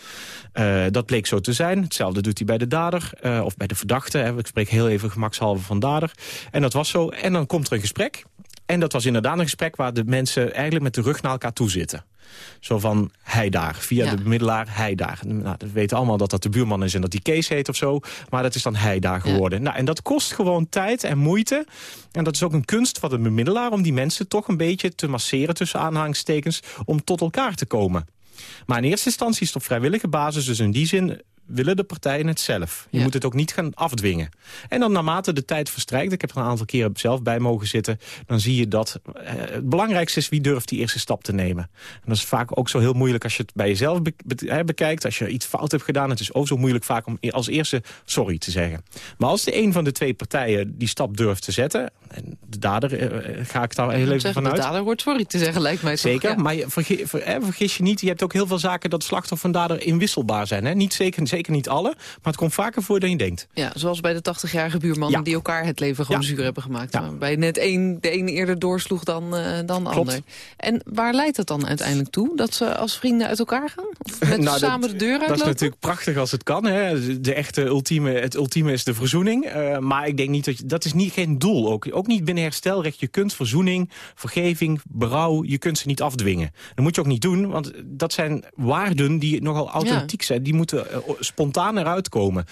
Uh, dat bleek zo te zijn. Hetzelfde doet hij bij de dader uh, of bij de verdachte. Hè. Ik spreek heel even gemakshalve van En dat was zo. En dan komt er een gesprek. En dat was inderdaad een gesprek waar de mensen eigenlijk met de rug naar elkaar toe zitten. Zo van hij daar, via de bemiddelaar hij daar. Nou, we weten allemaal dat dat de buurman is en dat die Kees heet of zo. Maar dat is dan hij daar geworden. Nou, en dat kost gewoon tijd en moeite. En dat is ook een kunst van de bemiddelaar... om die mensen toch een beetje te masseren tussen aanhalingstekens... om tot elkaar te komen. Maar in eerste instantie is het op vrijwillige basis. Dus in die zin willen de partijen het zelf. Je moet het ook niet gaan afdwingen. En dan naarmate de tijd verstrijkt, ik heb er een aantal keren zelf bij mogen zitten... dan zie je dat eh, het belangrijkste is wie durft die eerste stap te nemen. En dat is vaak ook zo heel moeilijk als je het bij jezelf bekijkt. Als je iets fout hebt gedaan, het is ook zo moeilijk vaak om als eerste sorry te zeggen. Maar als de een van de twee partijen die stap durft te zetten... en de dader eh, eh, ga ik daar heel even vanuit. De dader wordt sorry te zeggen, lijkt mij Zeker, maar je, vergis, vergis, je niet, je hebt ook heel veel zaken dat slachtoffer en dader inwisselbaar zijn. Hè? Niet zeker zeker niet alle, maar het komt vaker voor dan je denkt. Ja, zoals bij de 80-jarige buurman die elkaar het leven gewoon zuur hebben gemaakt. Ja. Bij net één, de ene eerder doorsloeg dan, uh, dan de ander. En waar leidt dat dan uiteindelijk toe? Dat ze als vrienden uit elkaar gaan? Of [LAUGHS] met nou, samen de deur uitlopen? Dat is natuurlijk prachtig als het kan. Hè. De echte ultieme, het ultieme is de verzoening. Uh, maar ik denk niet dat je, dat is niet geen doel. Ook, ook niet binnen herstelrecht. Je kunt verzoening, vergeving, berouw, je kunt ze niet afdwingen. Dat moet je ook niet doen, want dat zijn waarden die nogal authentiek zijn. Die moeten uh, spontaan eruit komen.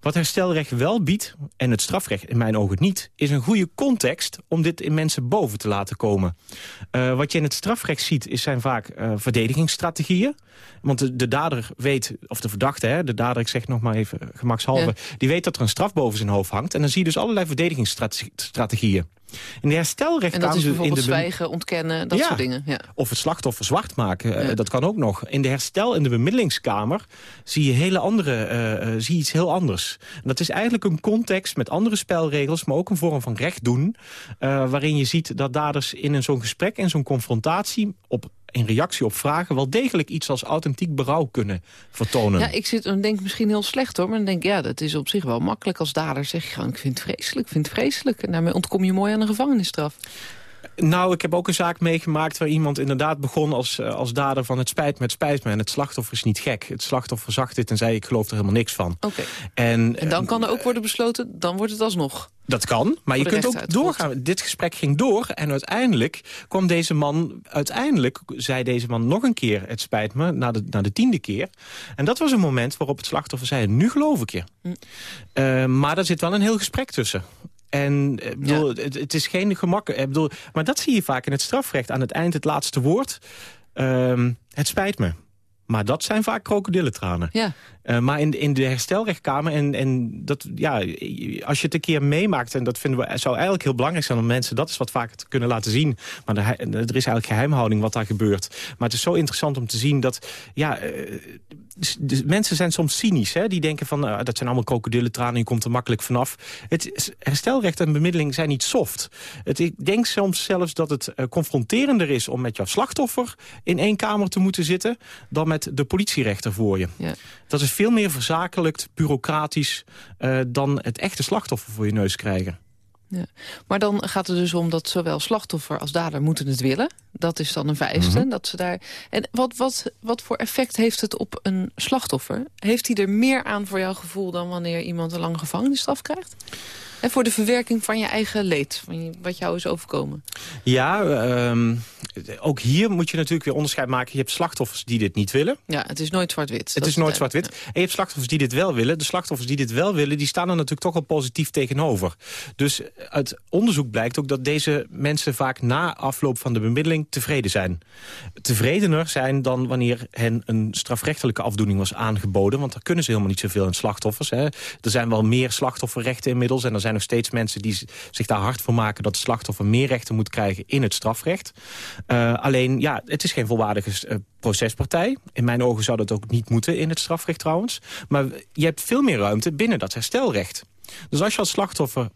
Wat herstelrecht wel biedt, en het strafrecht in mijn ogen niet... is een goede context om dit in mensen boven te laten komen. Uh, wat je in het strafrecht ziet, is zijn vaak uh, verdedigingsstrategieën. Want de, de, dader weet, of de verdachte, hè, de dader, ik zeg nog maar even gemakshalve... die weet dat er een straf boven zijn hoofd hangt. En dan zie je dus allerlei verdedigingsstrategieën. In de herstelrecht en dat is bijvoorbeeld in de zwijgen, ontkennen, dat soort dingen. Ja. Of het slachtoffer zwart maken, eh, dat kan ook nog. In de herstel- en de bemiddelingskamer zie je, hele andere, uh, zie je iets heel anders. En dat is eigenlijk een context met andere spelregels... maar ook een vorm van recht doen... Uh, waarin je ziet dat daders in zo'n gesprek en zo'n confrontatie... op in reactie op vragen wel degelijk iets als authentiek berouw kunnen vertonen. Ja, ik zit en denk misschien heel slecht hoor, maar dan denk ja, dat is op zich wel makkelijk als dader. Zeg je ik vind het vreselijk, ik vind het vreselijk. En daarmee ontkom je mooi aan een gevangenisstraf. Nou, ik heb ook een zaak meegemaakt waar iemand inderdaad begon als, eh, als dader van het spijt me, het spijt me. En het slachtoffer is niet gek. Het slachtoffer zag dit en zei ik geloof er helemaal niks van. Oké. En, en dan kan er ook worden besloten, dan wordt het alsnog. Dat kan, maar je kunt ook doorgaan. Dit gesprek ging door en uiteindelijk kwam deze man... uiteindelijk zei deze man nog een keer, het spijt me, na de, na de tiende keer. En dat was een moment waarop het slachtoffer zei, nu geloof ik je. Hm. Uh, maar er zit wel een heel gesprek tussen. En eh, bedoel, het, het, is geen gemak. Ik bedoel, maar dat zie je vaak in het strafrecht. Aan het eind het laatste woord. Um, het spijt me. Maar dat zijn vaak krokodillentranen. Ja. Uh, maar in, in de herstelrechtkamer, en, en dat, ja, als je het een keer meemaakt... en dat vinden we, zou eigenlijk heel belangrijk zijn om mensen... dat is wat vaker te kunnen laten zien. Maar er is eigenlijk geheimhouding wat daar gebeurt. Maar het is zo interessant om te zien dat... ja, uh, de mensen zijn soms cynisch. Hè? Die denken van, uh, dat zijn allemaal krokodillentranen, je komt er makkelijk vanaf. Het herstelrecht en bemiddeling zijn niet soft. Het, ik denk soms zelfs dat het confronterender is om met jouw slachtoffer in één kamer te moeten zitten... dan met de politierechter voor je. Ja. Dat is veel meer verzakelijkt, bureaucratisch... Uh, dan het echte slachtoffer voor je neus krijgen. Ja. Maar dan gaat het dus om dat zowel slachtoffer als dader moeten het willen. Dat is dan een vereiste. Mm dat ze daar... En wat, wat, wat voor effect heeft het op een slachtoffer? Heeft hij er meer aan voor jouw gevoel dan wanneer iemand een lange gevangenisstraf krijgt? En voor de verwerking van je eigen leed, van wat jou is overkomen. Ja, um, ook hier moet je natuurlijk weer onderscheid maken. Je hebt slachtoffers die dit niet willen. Ja, het is nooit zwart-wit. Het is nooit zwart-wit. En je hebt slachtoffers die dit wel willen. De slachtoffers die dit wel willen, die staan er natuurlijk toch wel positief tegenover. Dus uit onderzoek blijkt ook dat deze mensen vaak na afloop van de bemiddeling tevreden zijn. Tevredener zijn dan wanneer hen een strafrechtelijke afdoening was aangeboden. Want daar kunnen ze helemaal niet zoveel in slachtoffers. Hè. Er zijn wel meer slachtofferrechten inmiddels. En er zijn nog steeds mensen die zich daar hard voor maken... dat de slachtoffer meer rechten moet krijgen in het strafrecht. Uh, alleen, ja, het is geen volwaardige uh, procespartij. In mijn ogen zou dat ook niet moeten in het strafrecht trouwens. Maar je hebt veel meer ruimte binnen dat herstelrecht. Dus als je als slachtoffer,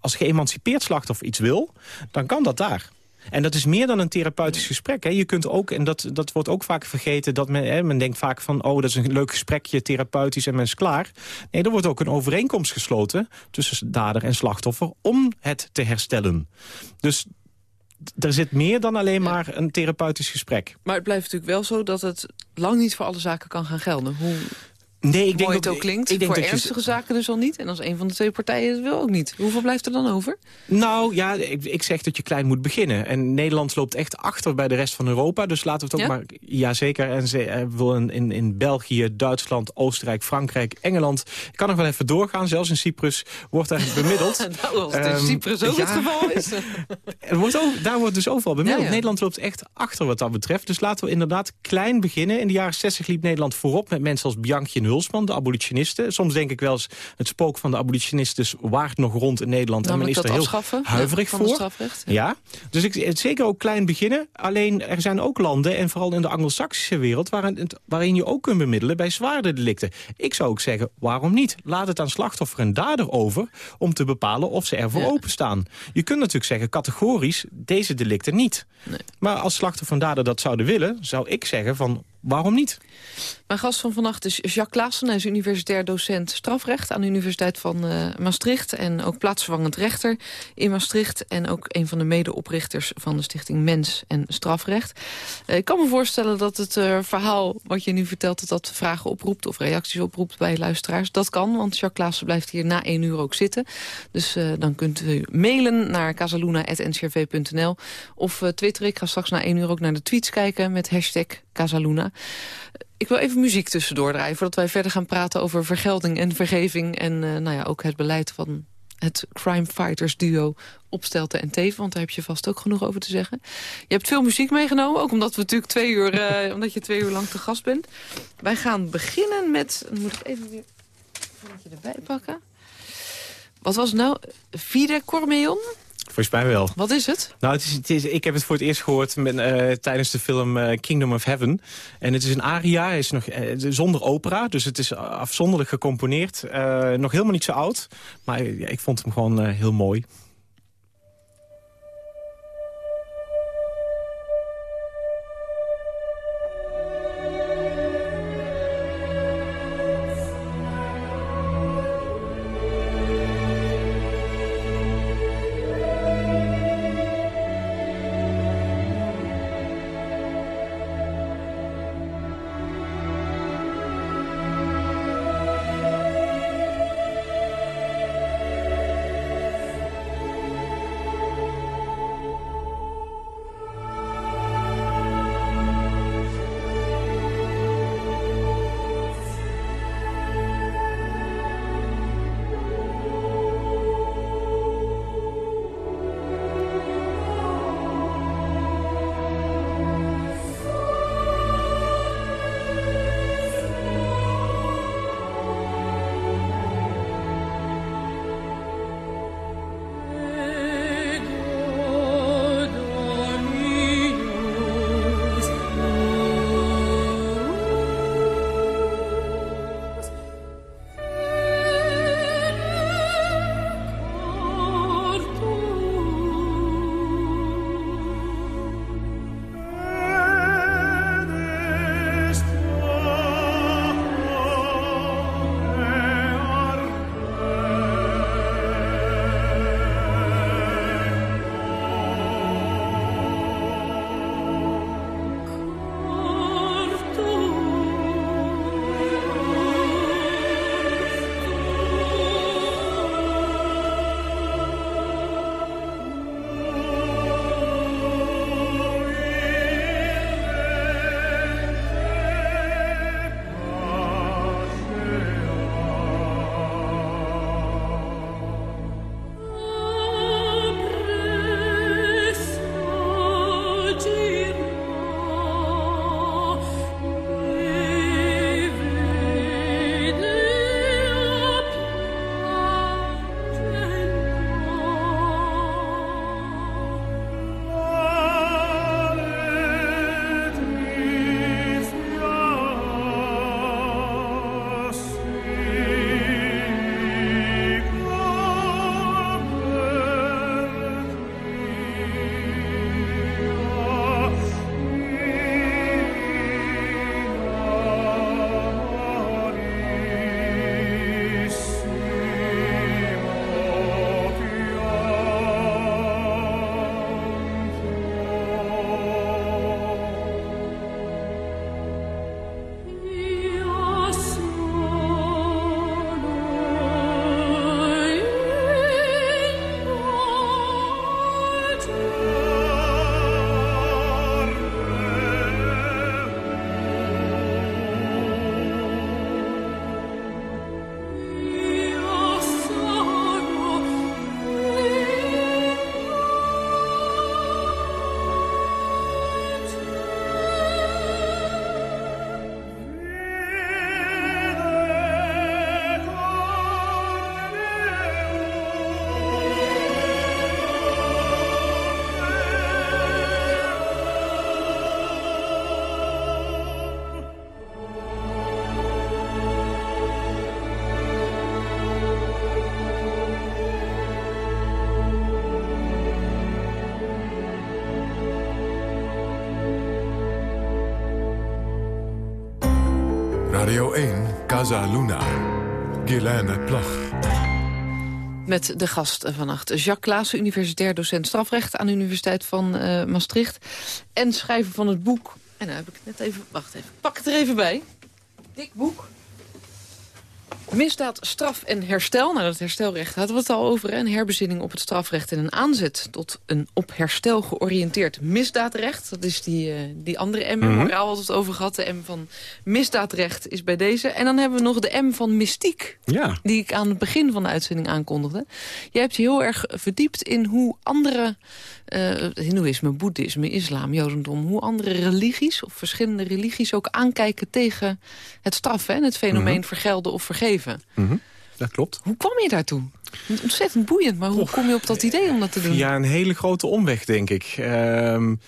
als geëmancipeerd slachtoffer iets wil... dan kan dat daar. En dat is meer dan een therapeutisch gesprek. Hè. Je kunt ook, en dat, dat wordt ook vaak vergeten... dat men, hè, men denkt vaak van, oh, dat is een leuk gesprekje, therapeutisch en men is klaar. Nee, er wordt ook een overeenkomst gesloten tussen dader en slachtoffer... om het te herstellen. Dus er zit meer dan alleen maar een therapeutisch gesprek. Maar het blijft natuurlijk wel zo dat het lang niet voor alle zaken kan gaan gelden. Hoe Nee, ik denk dat, het ook klinkt. Ik denk voor dat ernstige zaken dus al niet. En als een van de twee partijen het wil ook niet. Hoeveel blijft er dan over? Nou ja, ik, ik zeg dat je klein moet beginnen. En Nederland loopt echt achter bij de rest van Europa. Dus laten we het ook ja? maar... Ja, zeker. En ze, uh, in, in België, Duitsland, Oostenrijk, Frankrijk, Engeland. Ik kan nog wel even doorgaan. Zelfs in Cyprus wordt daar bemiddeld. [LAUGHS] nou, als het in Cyprus ook het geval is. [LAUGHS] er wordt ook, daar wordt dus overal bemiddeld. Ja, Nederland loopt echt achter wat dat betreft. Dus laten we inderdaad klein beginnen. In de jaren 60 liep Nederland voorop met mensen als Bianchi en Hulsman, de abolitionisten. Soms denk ik wel eens, het spook van de abolitionisten waart nog rond in Nederland. en men is er heel huiverig ja, voor. Ja. ja. dus ik zeker ook klein beginnen. Alleen er zijn ook landen, en vooral in de anglo-saxische wereld... Waarin, waarin je ook kunt bemiddelen bij zwaarder delicten. Ik zou ook zeggen, waarom niet? Laat het aan slachtoffer en dader over... om te bepalen of ze ervoor ja. openstaan. Je kunt natuurlijk zeggen, categorisch, deze delicten niet. Nee. Maar als slachtoffer en dader dat zouden willen... zou ik zeggen van waarom niet? Mijn gast van vannacht is Jacques Klaassen. Hij is universitair docent strafrecht aan de Universiteit van uh, Maastricht... en ook plaatsvervangend rechter in Maastricht... en ook een van de medeoprichters van de stichting Mens en Strafrecht. Uh, ik kan me voorstellen dat het uh, verhaal wat je nu vertelt... dat dat vragen oproept of reacties oproept bij luisteraars. Dat kan, want Jacques Klaassen blijft hier na één uur ook zitten. Dus dan kunt u mailen naar casaluna.ncrv.nl of twitteren. Ik ga straks na één uur ook naar de tweets kijken met hashtag Casaluna. Ik wil even muziek tussendoor draaien... voordat wij verder gaan praten over vergelding en vergeving... en uh, nou ja, ook het beleid van het crime fighters duo Opstelten en Teven. Want daar heb je vast ook genoeg over te zeggen. Je hebt veel muziek meegenomen, ook omdat, we natuurlijk twee uur, uh, [LAUGHS] omdat je twee uur lang te gast bent. Wij gaan beginnen met... Dan moet ik even weer een erbij pakken. Wat was het nou? Vide Cormeon? Volgens mij wel. Wat is het? Nou, het is, het is, ik heb het voor het eerst gehoord met, uh, tijdens de film uh, Kingdom of Heaven. En het is een aria, is nog, uh, zonder opera. Dus het is afzonderlijk gecomponeerd. nog helemaal niet zo oud. Maar ik vond hem gewoon heel mooi. Radio 1, Casa Luna. Guilaine Plag. Met de gast vannacht, Jacques Klaassen, universitair docent strafrecht... aan de Universiteit van uh, Maastricht. En schrijver van het boek... En nou heb ik net even... Wacht even, pak het er even bij. Dik boek. Misdaad, straf en herstel. Nou, dat herstelrecht hadden we het al over. Een herbezinning op het strafrecht en een aanzet tot een op herstel georiënteerd misdaadrecht. Dat is die, uh, die andere M, mm -hmm. waar we altijd over gehad. De M van misdaadrecht is bij deze. En dan hebben we nog de M van mystiek. Ja. Die ik aan het begin van de uitzending aankondigde. Jij hebt je heel erg verdiept in hoe andere... Uh, hindoeïsme, boeddhisme, islam, jodendom... hoe andere religies of verschillende religies ook aankijken tegen het straf. Hè? Het fenomeen mm -hmm. vergelden of vergeven. Mm -hmm. Dat klopt. Hoe kwam je daartoe? Ontzettend boeiend, maar hoe kom je op dat idee om dat te doen? Ja, een hele grote omweg, denk ik. Um,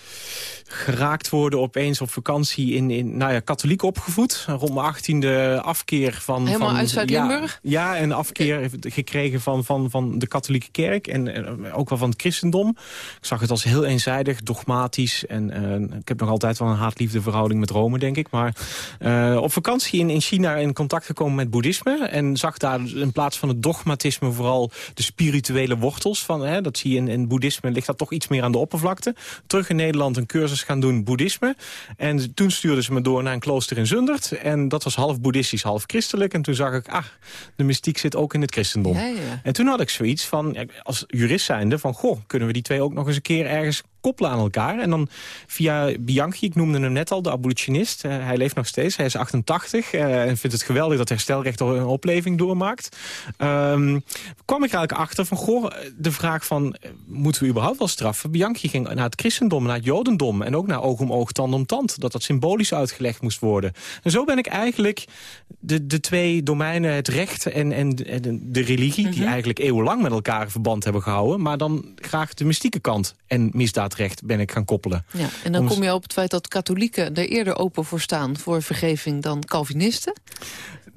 geraakt worden opeens op vakantie in, in nou ja, katholiek opgevoed. Rond mijn achttiende afkeer van... Helemaal van, uit Zuid-Limburg? Ja, ja, en afkeer gekregen van, van, van de katholieke kerk en, en, ook wel van het christendom. Ik zag het als heel eenzijdig, dogmatisch. En uh, ik heb nog altijd wel een haat-liefde verhouding met Rome, denk ik. Maar uh, op vakantie in, in China in contact gekomen met boeddhisme. En zag daar in plaats van het dogmatisme vooral de spirituele wortels. Van, hè, dat zie je in, in boeddhisme, ligt dat toch iets meer aan de oppervlakte. Terug in Nederland een cursus gaan doen boeddhisme. En toen stuurden ze me door naar een klooster in Zundert. En dat was half boeddhistisch, half christelijk. En toen zag ik, ah, de mystiek zit ook in het christendom. Ja, ja. En toen had ik zoiets van, als jurist zijnde, van goh, kunnen we die twee ook nog eens een keer ergens koppelen aan elkaar. En dan via Bianchi, ik noemde hem net al, de abolitionist. Uh, hij leeft nog steeds, hij is 88 uh, en vindt het geweldig dat herstelrecht een opleving doormaakt. Um, kwam ik eigenlijk achter van, goh, de vraag van, moeten we überhaupt wel straffen? Bianchi ging naar het christendom, naar het jodendom en ook naar oog om oog, tand om tand. Dat dat symbolisch uitgelegd moest worden. En zo ben ik eigenlijk de, de twee domeinen, het recht en, en, en de religie... Die eigenlijk eeuwenlang met elkaar verband hebben gehouden... maar dan graag de mystieke kant en ben ik gaan koppelen. Ja, en dan Om... kom je op het feit dat katholieken er eerder open voor staan... voor vergeving dan Calvinisten?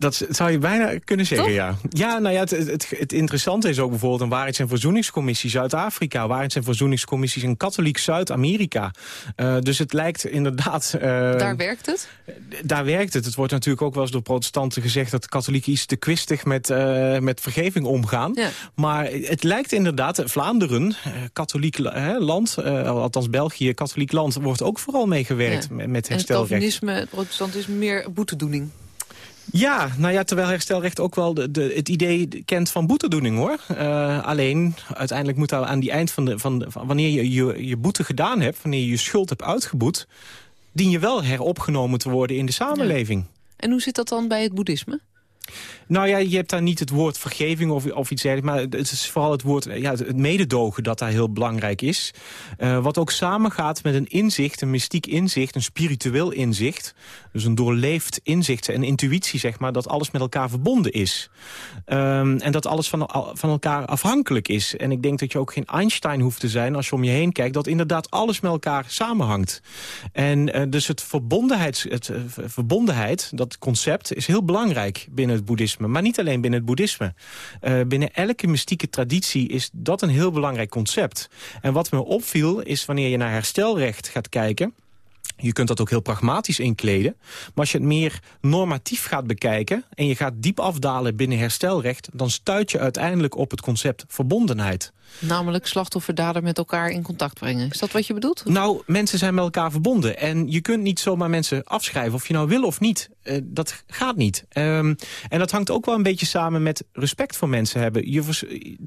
Dat zou je bijna kunnen zeggen, Toch? ja. Ja, nou ja, het, het, het, interessante is ook bijvoorbeeld een waarheids- en verzoeningscommissie Zuid-Afrika, waarheids- en verzoeningscommissies in katholiek Zuid-Amerika. Uh, dus het lijkt inderdaad... Uh, daar werkt het? Daar werkt het. Het wordt natuurlijk ook wel eens door protestanten gezegd dat katholieken iets te kwistig met, uh, met vergeving omgaan. Ja. Maar het lijkt inderdaad, Vlaanderen, katholiek land, althans België, katholiek land, wordt ook vooral meegewerkt ja. met, met herstelrecht. En het protestantisme, meer boetedoening. Ja, nou ja, terwijl herstelrecht ook wel de, de, het idee kent van boetedoening, hoor. Uh, alleen, uiteindelijk moet aan die eind van, de, van, wanneer je, je boete gedaan hebt... wanneer je je schuld hebt uitgeboet... dien je wel heropgenomen te worden in de samenleving. En hoe zit dat dan bij het boeddhisme? Nou ja, je hebt daar niet het woord vergeving of, iets dergelijks... maar het is vooral het woord, ja, het mededogen dat daar heel belangrijk is. Uh, wat ook samengaat met een inzicht, een mystiek inzicht, een spiritueel inzicht. Dus een doorleefd inzicht, een intuïtie, zeg maar... dat alles met elkaar verbonden is. Um, en dat alles van, van elkaar afhankelijk is. En ik denk dat je ook geen Einstein hoeft te zijn als je om je heen kijkt... dat inderdaad alles met elkaar samenhangt. En uh, dus het, verbondenheid, het uh, verbondenheid, dat concept, is heel belangrijk binnen boeddhisme. Maar niet alleen binnen het boeddhisme. Uh, binnen elke mystieke traditie is dat een heel belangrijk concept. En wat me opviel is wanneer je naar herstelrecht gaat kijken... Je kunt dat ook heel pragmatisch inkleden. Maar als je het meer normatief gaat bekijken... en je gaat diep afdalen binnen herstelrecht... dan stuit je uiteindelijk op het concept verbondenheid. Namelijk slachtoffer-dader met elkaar in contact brengen. Is dat wat je bedoelt? Nou, mensen zijn met elkaar verbonden. En je kunt niet zomaar mensen afschrijven of je nou wil of niet. Uh, dat gaat niet. Um, en dat hangt ook wel een beetje samen met respect voor mensen hebben. Je,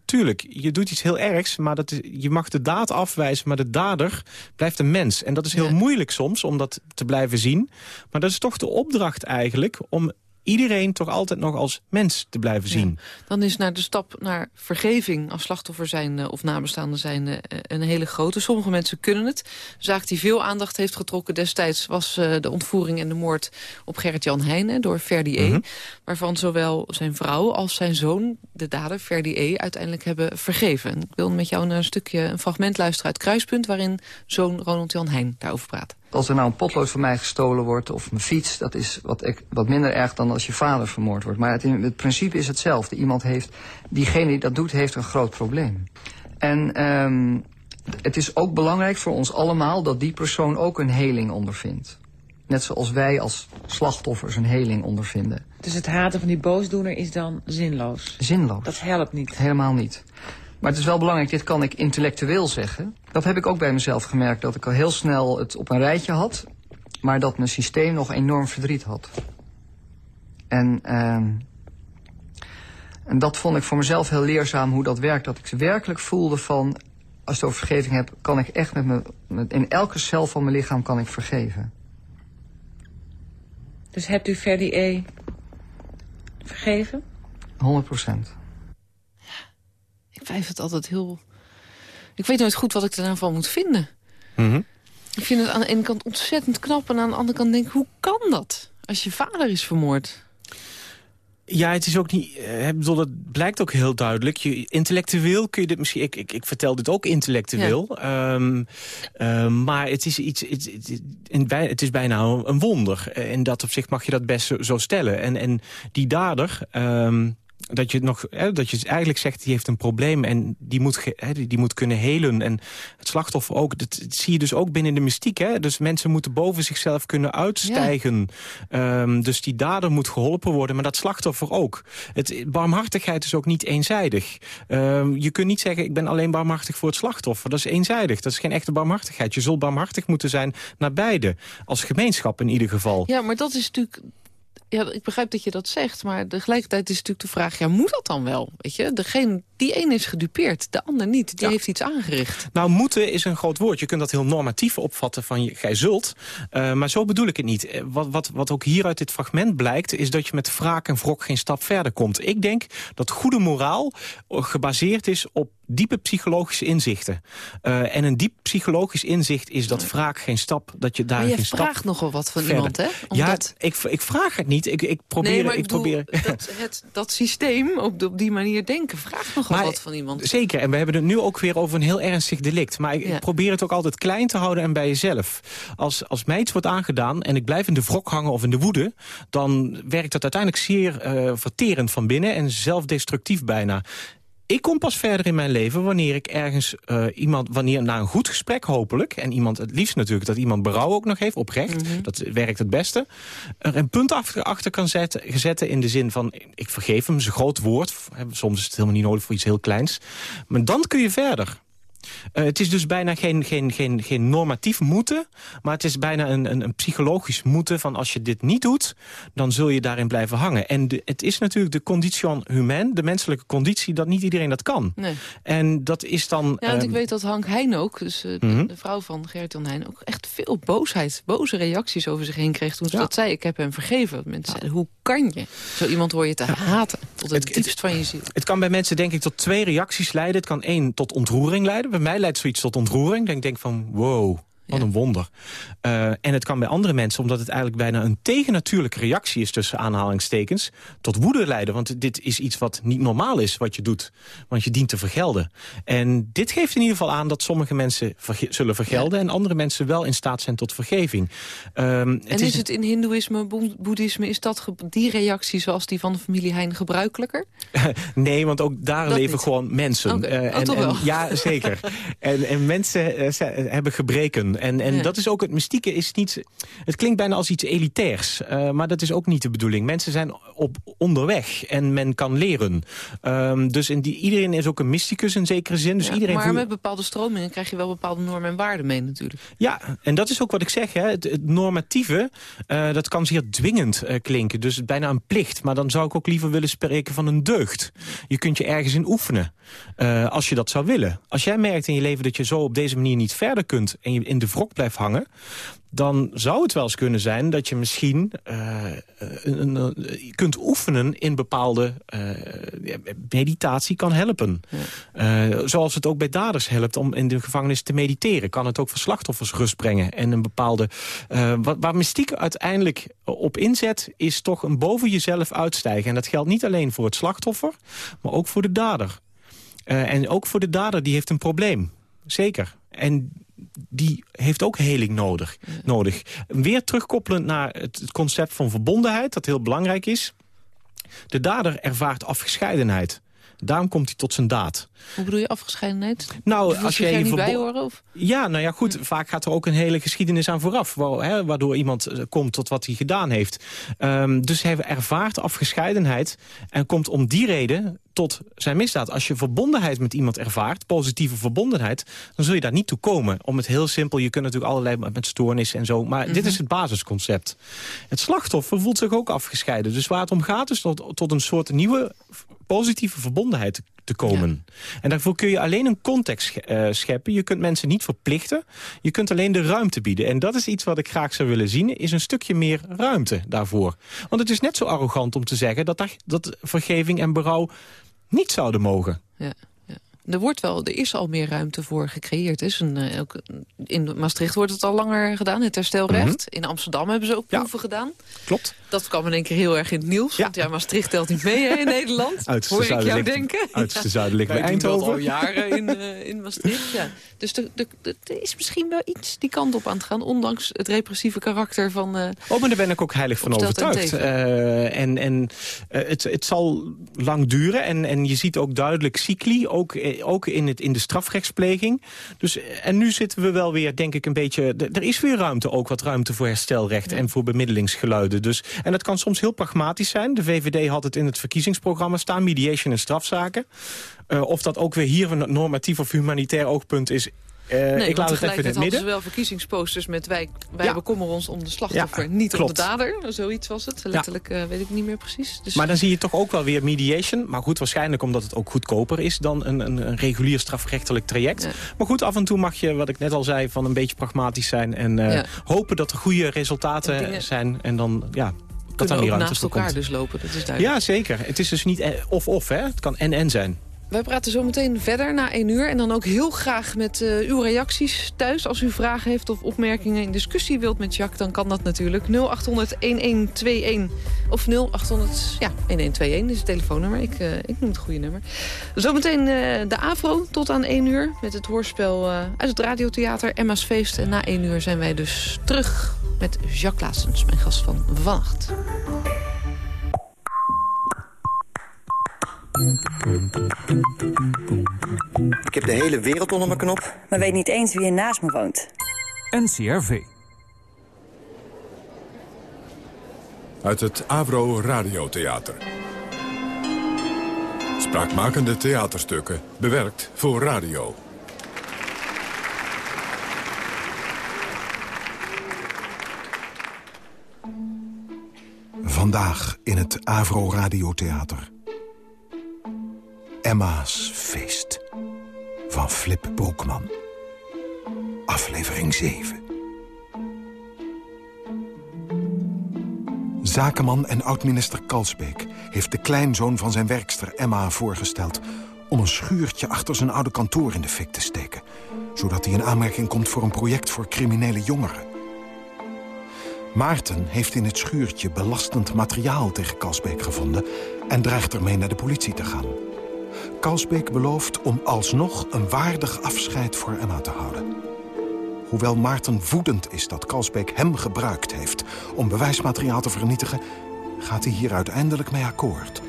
tuurlijk, je doet iets heel ergs, maar dat is, je mag de daad afwijzen... maar de dader blijft een mens. En dat is heel ja. moeilijk soms om dat te blijven zien. Maar dat is toch de opdracht eigenlijk om iedereen toch altijd nog als mens te blijven zien. Ja, dan is naar de stap naar vergeving als slachtoffer zijn of nabestaande zijn uh, een hele grote. Sommige mensen kunnen het. De zaak die veel aandacht heeft getrokken destijds was uh, de ontvoering en de moord op Gerrit-Jan Heijnen door Ferdi E. Mm -hmm. Waarvan zowel zijn vrouw als zijn zoon, de dader Ferdi E, uiteindelijk hebben vergeven. Ik wil met jou een stukje, een fragment luisteren uit Kruispunt... waarin zoon Ronald-Jan Heijn daarover praat. Als er nou een potlood van mij gestolen wordt of mijn fiets... dat is wat, wat minder erg dan als je vader vermoord wordt. Maar het, het principe is hetzelfde. Iemand heeft, diegene die dat doet, heeft een groot probleem. En um, het is ook belangrijk voor ons allemaal dat die persoon ook een heling ondervindt. net zoals wij als slachtoffers een heling ondervinden. Dus het haten van die boosdoener is dan zinloos? Zinloos. Dat helpt niet? Helemaal niet. Maar het is wel belangrijk, dit kan ik intellectueel zeggen. Dat heb ik ook bij mezelf gemerkt, dat ik al heel snel het op een rijtje had... maar dat mijn systeem nog enorm verdriet had. En, uh, en dat vond ik voor mezelf heel leerzaam hoe dat werkt. Dat ik werkelijk voelde van, als ik het over vergeving heb... kan ik echt met me, met, in elke cel van mijn lichaam kan ik vergeven. Dus hebt u Ferdi E. vergeven? 100 procent. Blijf het altijd heel... Ik weet nooit goed wat ik er nou van moet vinden. Mhm. Ik vind het aan de ene kant ontzettend knap... en aan de andere kant denk ik, hoe kan dat? Als je vader is vermoord. Ja, het is ook niet. eh, Ik bedoel, dat blijkt ook heel duidelijk. Je, intellectueel kun je dit misschien. Ik, ik, ik vertel dit ook intellectueel. Ehm, ehm, maar het is iets. Het, het, het is bijna een wonder. Eh, In dat opzicht mag je dat best zo, zo stellen. En, en die dader. ehm, dat je, nog, hè, dat je eigenlijk zegt, die heeft een probleem en die moet, hè, die, die moet kunnen helen. En het slachtoffer ook, dat, dat zie je dus ook binnen de mystiek. Hè? Dus mensen moeten boven zichzelf kunnen uitstijgen. Ehm, dus die dader moet geholpen worden, maar dat slachtoffer ook. Het, barmhartigheid is ook niet eenzijdig. Ehm, je kunt niet zeggen, ik ben alleen barmhartig voor het slachtoffer. Dat is eenzijdig, dat is geen echte barmhartigheid. Je zult barmhartig moeten zijn naar beide. Als gemeenschap in ieder geval. Ja, maar dat is natuurlijk... Ja, ik begrijp dat je dat zegt, maar tegelijkertijd is natuurlijk de vraag... ja, moet dat dan wel? Weet je, degene, die ene is gedupeerd, de ander niet. Die Ja. heeft iets aangericht. Nou, moeten is een groot woord. Je kunt dat heel normatief opvatten van je, gij zult. Eh, maar zo bedoel ik het niet. Eh, Wat, wat, wat ook hier uit dit fragment blijkt... is dat je met wraak en wrok geen stap verder komt. Ik denk dat goede moraal eh, gebaseerd is op diepe psychologische inzichten. Eh, en een diep psychologisch inzicht is dat wraak geen stap... dat je daar Maar je geen stap vraagt nogal wat van verder. iemand, hè? Ja, ik, ik vraag het niet. Ik, ik probeer... nee, maar ik ik bedoel, probeer dat, het, dat systeem op, op die manier denken... vraagt nogal Maar- wat van iemand. Zeker, en we hebben het nu ook weer over een heel ernstig delict. Maar ik, Ja. ik probeer het ook altijd klein te houden en bij jezelf. Als, als mij iets wordt aangedaan en ik blijf in de wrok hangen of in de woede... dan werkt dat uiteindelijk zeer eh, verterend van binnen en zelfdestructief bijna. Ik kom pas verder in mijn leven wanneer ik ergens eh, iemand... wanneer na een goed gesprek hopelijk... en iemand het liefst natuurlijk dat iemand berouw ook nog heeft, oprecht... dat werkt het beste... er een punt achter, achter kan zetten, zetten in de zin van... ik vergeef hem, is een groot woord. Soms is het helemaal niet nodig voor iets heel kleins. Maar dan kun je verder. Eh, het is dus bijna geen, geen, geen, geen normatief moeten... maar het is bijna een, een, een psychologisch moeten van als je dit niet doet... dan zul je daarin blijven hangen. En de, het is natuurlijk de condition humain, de menselijke conditie... dat niet iedereen dat kan. Nee. En dat is dan... Ja, want ik ehm, weet dat Hank Heijn ook, dus eh, de- Mhm. de vrouw van Gert-Jan Heijn... ook echt veel boosheid, boze reacties over zich heen kreeg toen ze Ja. dat zei. Ik heb hem vergeven. Mensen zeiden, hoe kan je zo iemand hoor je te haten? Tot het, Het- het- diepst van je ziel. Het kan bij mensen denk ik tot twee reacties leiden. Het kan één tot ontroering leiden. Bij mij leidt zoiets tot ontroering. Ik denk van wow, wat een wonder. Eh, en het kan bij andere mensen, omdat het eigenlijk bijna een tegennatuurlijke reactie is... tussen aanhalingstekens, tot woede leiden. Want dit is iets wat niet normaal is wat je doet. Want je dient te vergelden. En dit geeft in ieder geval aan dat sommige mensen verge- zullen vergelden... en andere mensen wel in staat zijn tot vergeving. Ehm, het En is, het in hindoeïsme, boe- boeddhisme, is dat die reactie zoals die van de familie Heijn gebruikelijker? [LAUGHS] Nee, want ook daar Dat leven niet. gewoon mensen. Oké. Eh, Oh, en, ja, zeker. [LAUGHS] en, en mensen eh, hebben gebreken. En, en Ja. dat is ook het mystieke. Is niet, het klinkt bijna als iets elitairs. eh, maar dat is ook niet de bedoeling. Mensen zijn op onderweg en men kan leren. Ehm, dus in die, iedereen is ook een mysticus in zekere zin. Dus Ja, iedereen maar met bepaalde stromingen krijg je wel bepaalde normen en waarden mee natuurlijk. ja, en dat is ook wat ik zeg. Hè. Het, het normatieve, eh, dat kan zeer dwingend eh, klinken. Dus bijna een plicht. Maar dan zou ik ook liever willen spreken van een deugd. Je kunt je ergens in oefenen. als je dat zou willen. Als jij merkt in je leven dat je zo op deze manier niet verder kunt... en je in de wrok blijft hangen... dan zou het wel eens kunnen zijn dat je misschien eh, een, een- kunt oefenen in bepaalde eh, meditatie kan helpen. Eh, zoals het ook bij daders helpt om in de gevangenis te mediteren. Kan het ook voor slachtoffers rust brengen. En een bepaalde... wat, waar mystiek uiteindelijk op inzet, is toch een boven jezelf uitstijgen. En dat geldt niet alleen voor het slachtoffer, maar ook voor de dader. En ook voor de dader, die heeft een probleem. Zeker. En die heeft ook heling nodig. nodig. Weer terugkoppelend naar het, concept van verbondenheid, dat heel belangrijk is. De dader ervaart afgescheidenheid. Daarom komt hij tot zijn daad. Hoe bedoel je afgescheidenheid? Nou, als je niet bij horen? Of? Ja, nou ja, goed. Vaak gaat er ook een hele geschiedenis aan vooraf. Hè, waardoor iemand eh, komt tot wat hij gedaan heeft. Um, dus hij ervaart afgescheidenheid. En komt om die reden tot zijn misdaad. Als je verbondenheid met iemand ervaart, positieve verbondenheid... dan zul je daar niet toe komen. Om het heel simpel, je kunt natuurlijk allerlei met stoornissen en zo... maar dit is mhm. het basisconcept. Het slachtoffer voelt zich ook afgescheiden. Dus waar het om gaat is tot, tot een soort nieuwe positieve verbondenheid te komen. En daarvoor kun je alleen een context uh, scheppen. Je kunt mensen niet verplichten. Je kunt alleen de ruimte bieden. En dat is iets wat ik graag zou willen zien. Is een stukje meer ruimte daarvoor. Want het is net zo arrogant om te zeggen... dat, dat vergeving en berouw niet zouden mogen. Ja. Er, wordt wel, er is al meer ruimte voor gecreëerd. Is een, uh, in Maastricht wordt het al langer gedaan, het herstelrecht. Mhm. In Amsterdam hebben ze ook proeven gedaan. Klopt. Dat kwam in één keer heel erg in het nieuws. Want ja, Maastricht telt niet mee hè, in [LAUGHS] Nederland. Uiterste Hoor ik jou denken. Uiterste zuiden ligt bij Eindhoven. al jaren in, uh, [LAUGHS] in Maastricht. Ja. Dus er is misschien wel iets die kant op aan het gaan. Ondanks het repressieve karakter van... Uh, oh, maar daar ben ik ook heilig van overtuigd. Uh, en en het, het zal lang duren. En, en je ziet ook duidelijk cycli. Ook, ook in, het, in de strafrechtspleging. Dus, en nu zitten we wel weer, denk ik, een beetje... Er is weer ruimte, ook wat ruimte voor herstelrecht... en voor bemiddelingsgeluiden. Dus en dat kan soms heel pragmatisch zijn. De VVD had het in het verkiezingsprogramma staan, mediation en strafzaken. Uh, of dat ook weer hier een normatief of humanitair oogpunt is... Uh, nee, ik laat het even in het midden. ze wel verkiezingsposters met wij, wij ja. bekommeren ons om de slachtoffer, niet klopt. om de dader. Zoiets was het. Letterlijk uh, weet ik niet meer precies. Dus... Maar dan zie je toch ook wel weer mediation. Maar goed, waarschijnlijk omdat het ook goedkoper is dan een, een, een regulier strafrechtelijk traject. Maar goed, af en toe mag je, wat ik net al zei, van een beetje pragmatisch zijn. En uh, hopen dat er goede resultaten zijn. En dan, ja, dat dan ook naast elkaar dus lopen, dat is duidelijk. Ja, zeker. Het is dus niet of-of, hè. Het kan en-en zijn. Wij praten zo meteen verder na 1 uur. En dan ook heel graag met uh, uw reacties thuis. Als u vragen heeft of opmerkingen in discussie wilt met Jacques... dan kan dat natuurlijk. 0800-1121 of 0800 ja, 1121 is het telefoonnummer. Ik, uh, ik noem het goede nummer. Zometeen uh, de AVRO tot aan 1 uur. Met het hoorspel uit het radiotheater Emma's Feest. En na 1 uur zijn wij dus terug met Jacques Laasens, mijn gast van vannacht. Ik heb de hele wereld onder mijn knop. Maar weet niet eens wie er naast me woont. NCRV. Uit het Avro Radiotheater. Spraakmakende theaterstukken, bewerkt voor radio. Vandaag in het Avro Radiotheater. Emma's Feest. Van Flip Broekman. Aflevering 7. Zakenman en oud-minister Kalsbeek heeft de kleinzoon van zijn werkster Emma voorgesteld... om een schuurtje achter zijn oude kantoor in de fik te steken... zodat hij in aanmerking komt voor een project voor criminele jongeren. Maarten heeft in het schuurtje belastend materiaal tegen Kalsbeek gevonden... en dreigt ermee naar de politie te gaan. Kalsbeek belooft om alsnog een waardig afscheid voor Emma te houden. Hoewel Maarten woedend is dat Kalsbeek hem gebruikt heeft... om bewijsmateriaal te vernietigen, gaat hij hier uiteindelijk mee akkoord.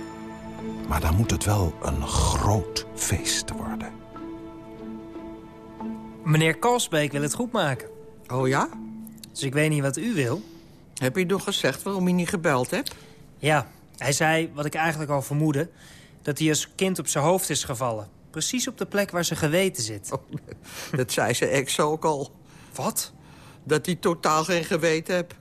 Maar dan moet het wel een groot feest worden. Meneer Kalsbeek wil het goed maken. Oh ja? Dus ik weet niet wat u wil. Heb je nog gezegd waarom je niet gebeld hebt? Ja, hij zei wat ik eigenlijk al vermoedde dat hij als kind op zijn hoofd is gevallen. Precies op de plek waar zijn geweten zit. Oh, dat zei zijn ex ook al. Wat? Dat hij totaal geen geweten heeft.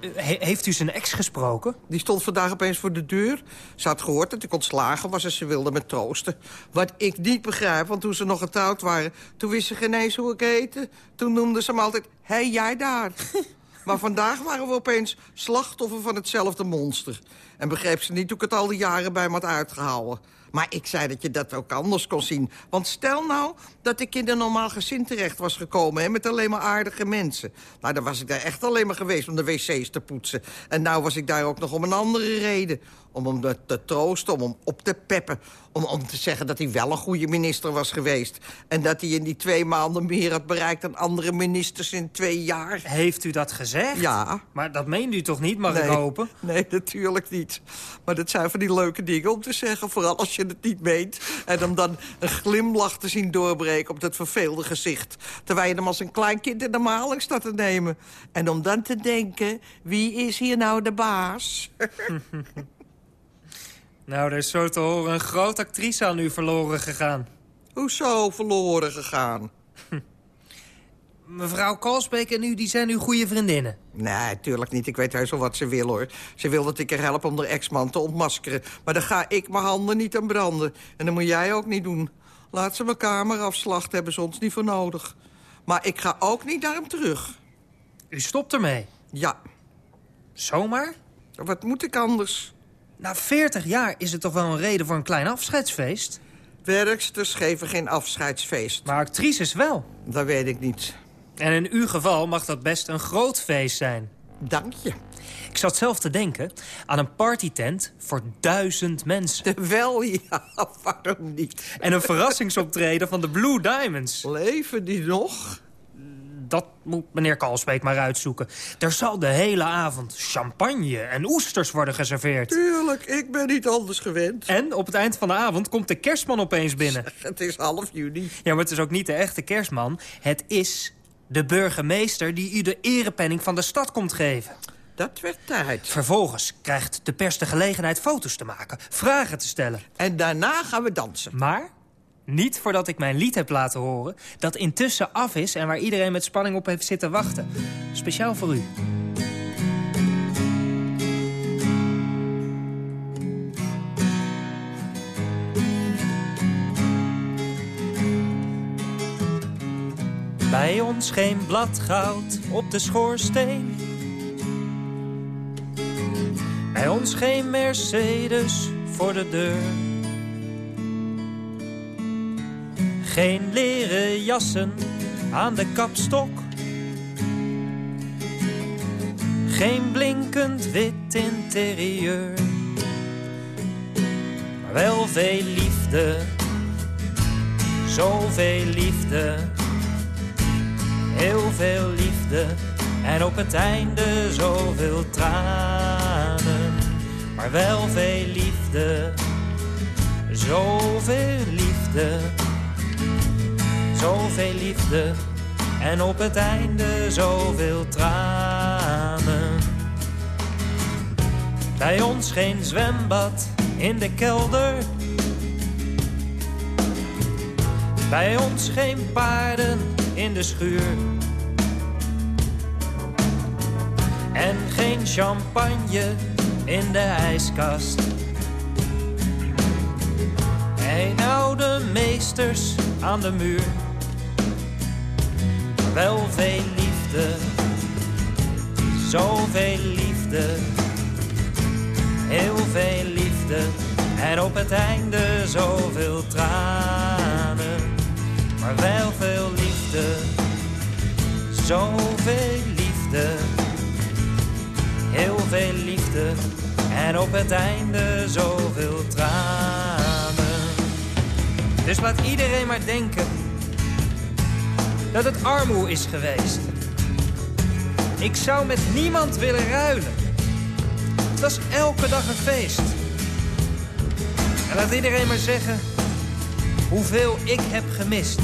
Eh, eh, heeft u zijn ex gesproken? Die stond vandaag opeens voor de deur. Ze had gehoord dat ik ontslagen was en ze wilde me troosten. Wat ik niet begrijp, want toen ze nog getrouwd waren... toen wist ze geen eens hoe ik heette. Toen noemde ze me altijd, hé, hey, jij daar. [LAUGHS] maar vandaag waren we opeens slachtoffer van hetzelfde monster. En begreep ze niet hoe ik het al die jaren bij me had uitgehouden. Maar ik zei dat je dat ook anders kon zien. Want stel nou dat ik in een normaal gezin terecht was gekomen... Hè, met alleen maar aardige mensen. Nou, dan was ik daar echt alleen maar geweest om de wc's te poetsen. En nou was ik daar ook nog om een andere reden. Om hem te troosten, om hem op te peppen. Om, om te zeggen dat hij wel een goede minister was geweest. En dat hij in die twee maanden meer had bereikt... dan andere ministers in twee jaar. Heeft u dat gezegd? Ja. Maar dat meent u toch niet, mag ik hopen? Nee, natuurlijk niet. niet. Maar dat zijn van die leuke dingen om te zeggen. Vooral als je het niet meent. En om dan een glimlach te zien doorbreken op dat verveelde gezicht. Terwijl je hem als een klein kind in de maling staat te nemen. En om dan te denken, wie is hier nou de baas? [LAUGHS] nou, er is zo te horen een grote actrice aan u verloren gegaan. Hoezo verloren gegaan? Mevrouw Kalsbeek en u, die zijn uw goede vriendinnen. Nee, tuurlijk niet. Ik weet heus wel wat ze wil, hoor. Ze wil dat ik er help om de ex-man te ontmaskeren. Maar dan ga ik mijn handen niet aan branden. En dat moet jij ook niet doen. Laat ze mijn kamer afslachten, hebben ze ons niet voor nodig. Maar ik ga ook niet naar hem terug. U stopt ermee? Ja. Zomaar? Wat moet ik anders? Na 40 jaar is het toch wel een reden voor een klein afscheidsfeest? Werksters geven geen afscheidsfeest. Maar actrices wel. Dat weet ik niet. En in uw geval mag dat best een groot feest zijn. Dank je. Ik zat zelf te denken aan een partytent voor duizend mensen. [LAUGHS] Wel, ja, [LAUGHS] waarom niet? En een verrassingsoptreden van de Blue Diamonds. Leven die nog? Dat moet meneer Kalsbeek maar uitzoeken. Er zal de hele avond champagne en oesters worden geserveerd. Tuurlijk, ik ben niet anders gewend. En op het eind van de avond komt de kerstman opeens binnen. [LAUGHS] Het is half juni. Ja, maar het is ook niet de echte kerstman. Het is de burgemeester die u de erepenning van de stad komt geven. Dat werd tijd. Vervolgens krijgt de pers de gelegenheid foto's te maken, vragen te stellen. En daarna gaan we dansen. Maar niet voordat ik mijn lied heb laten horen... dat intussen af is en waar iedereen met spanning op heeft zitten wachten. Speciaal voor u. Bij ons geen bladgoud op de schoorsteen. Bij ons geen Mercedes voor de deur. Geen leren jassen aan de kapstok. Geen blinkend wit interieur. Maar wel veel liefde. Zoveel liefde heel veel liefde en op het einde zoveel tranen. Maar wel veel liefde, zoveel liefde, zoveel liefde en op het einde zoveel tranen. Bij ons geen zwembad in de kelder. Bij ons geen paarden in de schuur. En geen champagne in de ijskast. Geen oude meesters aan de muur. Wel veel liefde, zoveel liefde. Heel veel liefde en op het einde zoveel tranen. Maar wel veel liefde, zoveel liefde. Heel veel liefde en op het einde zoveel tranen. Dus laat iedereen maar denken dat het armoe is geweest. Ik zou met niemand willen ruilen. Het was elke dag een feest. En laat iedereen maar zeggen hoeveel ik heb gemist.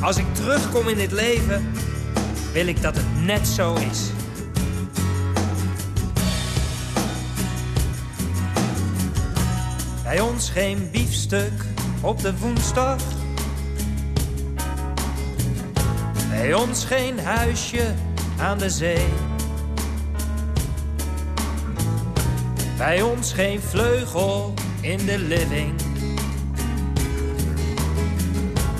Als ik terugkom in dit leven, wil ik dat het net zo is. Bij ons geen biefstuk op de woensdag. Bij ons geen huisje aan de zee. Bij ons geen vleugel in de living.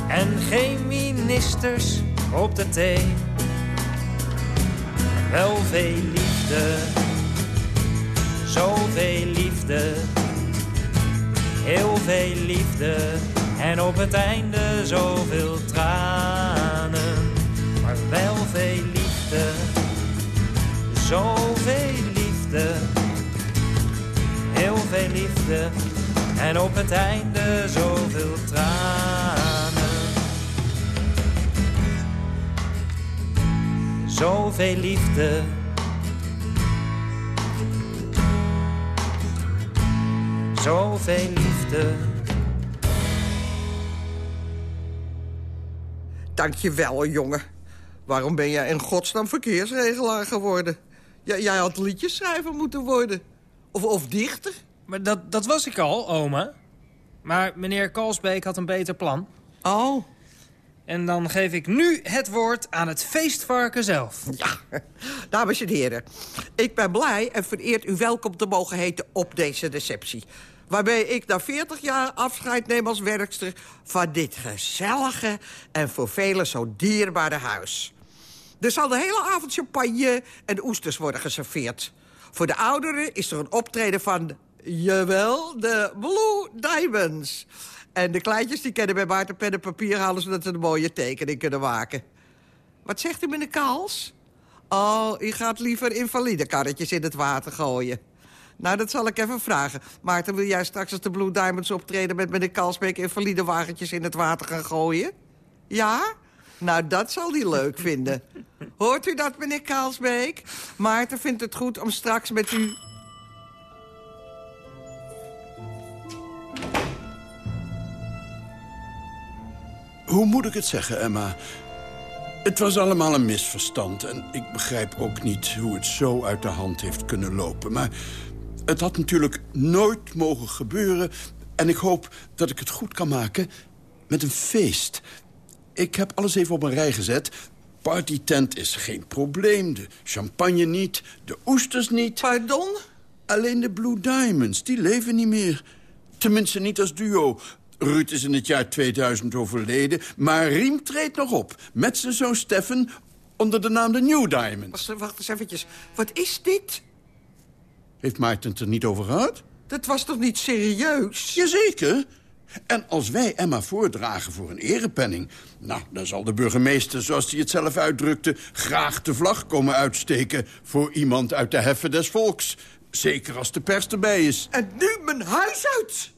En geen ministers op de thee. Wel veel liefde, zoveel liefde. Heel veel liefde en op het einde zoveel tranen. Maar wel veel liefde, zoveel liefde. Heel veel liefde en op het einde zoveel tranen. Zoveel liefde. zoveel liefde. Dankjewel, jongen. Waarom ben jij in godsnaam verkeersregelaar geworden? jij had liedjeschrijver moeten worden. Of, of dichter. Maar dat, dat was ik al, oma. Maar meneer Kalsbeek had een beter plan. Oh. En dan geef ik nu het woord aan het feestvarken zelf. Ja, [LAUGHS] dames en heren. Ik ben blij en vereerd u welkom te mogen heten op deze receptie. Waarbij ik na 40 jaar afscheid neem als werkster... van dit gezellige en voor velen zo dierbare huis. Er zal de hele avond champagne en oesters worden geserveerd. Voor de ouderen is er een optreden van, jawel, de Blue Diamonds. En de kleintjes die kennen bij Maarten pen en papier halen... zodat ze een mooie tekening kunnen maken. Wat zegt u, meneer Kaals? Oh, u gaat liever invalidekarretjes in het water gooien. Nou, dat zal ik even vragen. Maarten, wil jij straks als de Blue Diamonds optreden... met meneer Kalsbeek invalide wagentjes in het water gaan gooien? Ja? Nou, dat zal hij leuk vinden. Hoort u dat, meneer Kaalsbeek? Maarten vindt het goed om straks met u... Hoe moet ik het zeggen, Emma? Het was allemaal een misverstand. En ik begrijp ook niet hoe het zo uit de hand heeft kunnen lopen. Maar het had natuurlijk nooit mogen gebeuren. En ik hoop dat ik het goed kan maken met een feest. Ik heb alles even op een rij gezet. Partytent is geen probleem. De champagne niet, de oesters niet. Pardon? Alleen de Blue Diamonds, die leven niet meer. Tenminste niet als duo. Ruud is in het jaar 2000 overleden, maar Riem treedt nog op. Met zijn zoon Steffen onder de naam de New Diamonds. Wacht, wacht eens eventjes. Wat is dit? Heeft Maarten het er niet over gehad? Dat was toch niet serieus? Jazeker. En als wij Emma voordragen voor een erepenning... nou, dan zal de burgemeester, zoals hij het zelf uitdrukte... graag de vlag komen uitsteken voor iemand uit de heffen des volks. Zeker als de pers erbij is. En nu mijn huis uit!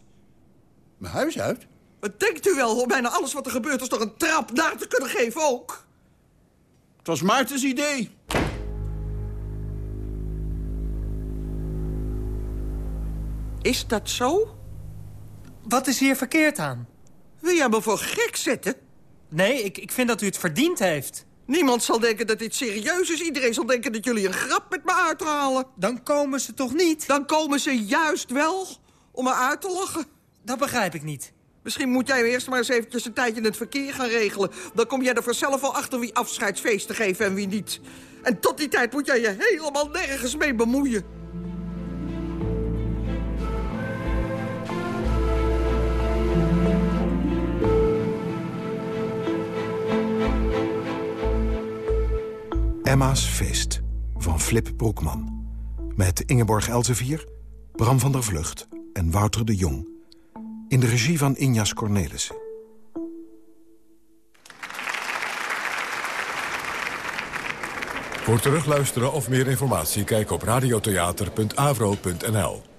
Mijn huis uit? Wat denkt u wel, om bijna alles wat er gebeurt... is toch een trap naar te kunnen geven ook? Het was Maartens idee. Is dat zo? Wat is hier verkeerd aan? Wil jij me voor gek zetten? Nee, ik, ik vind dat u het verdiend heeft. Niemand zal denken dat dit serieus is. Iedereen zal denken dat jullie een grap met me uithalen. Dan komen ze toch niet? Dan komen ze juist wel om me uit te lachen. Dat begrijp ik niet. Misschien moet jij eerst maar eens eventjes een tijdje in het verkeer gaan regelen. Dan kom jij er vanzelf wel achter wie afscheidsfeesten geven en wie niet. En tot die tijd moet jij je helemaal nergens mee bemoeien. Emma's Feest van Flip Broekman. Met Ingeborg Elsevier, Bram van der Vlucht en Wouter de Jong. In de regie van Injas Cornelissen. Voor terugluisteren of meer informatie kijk op radiotheater.avro.nl.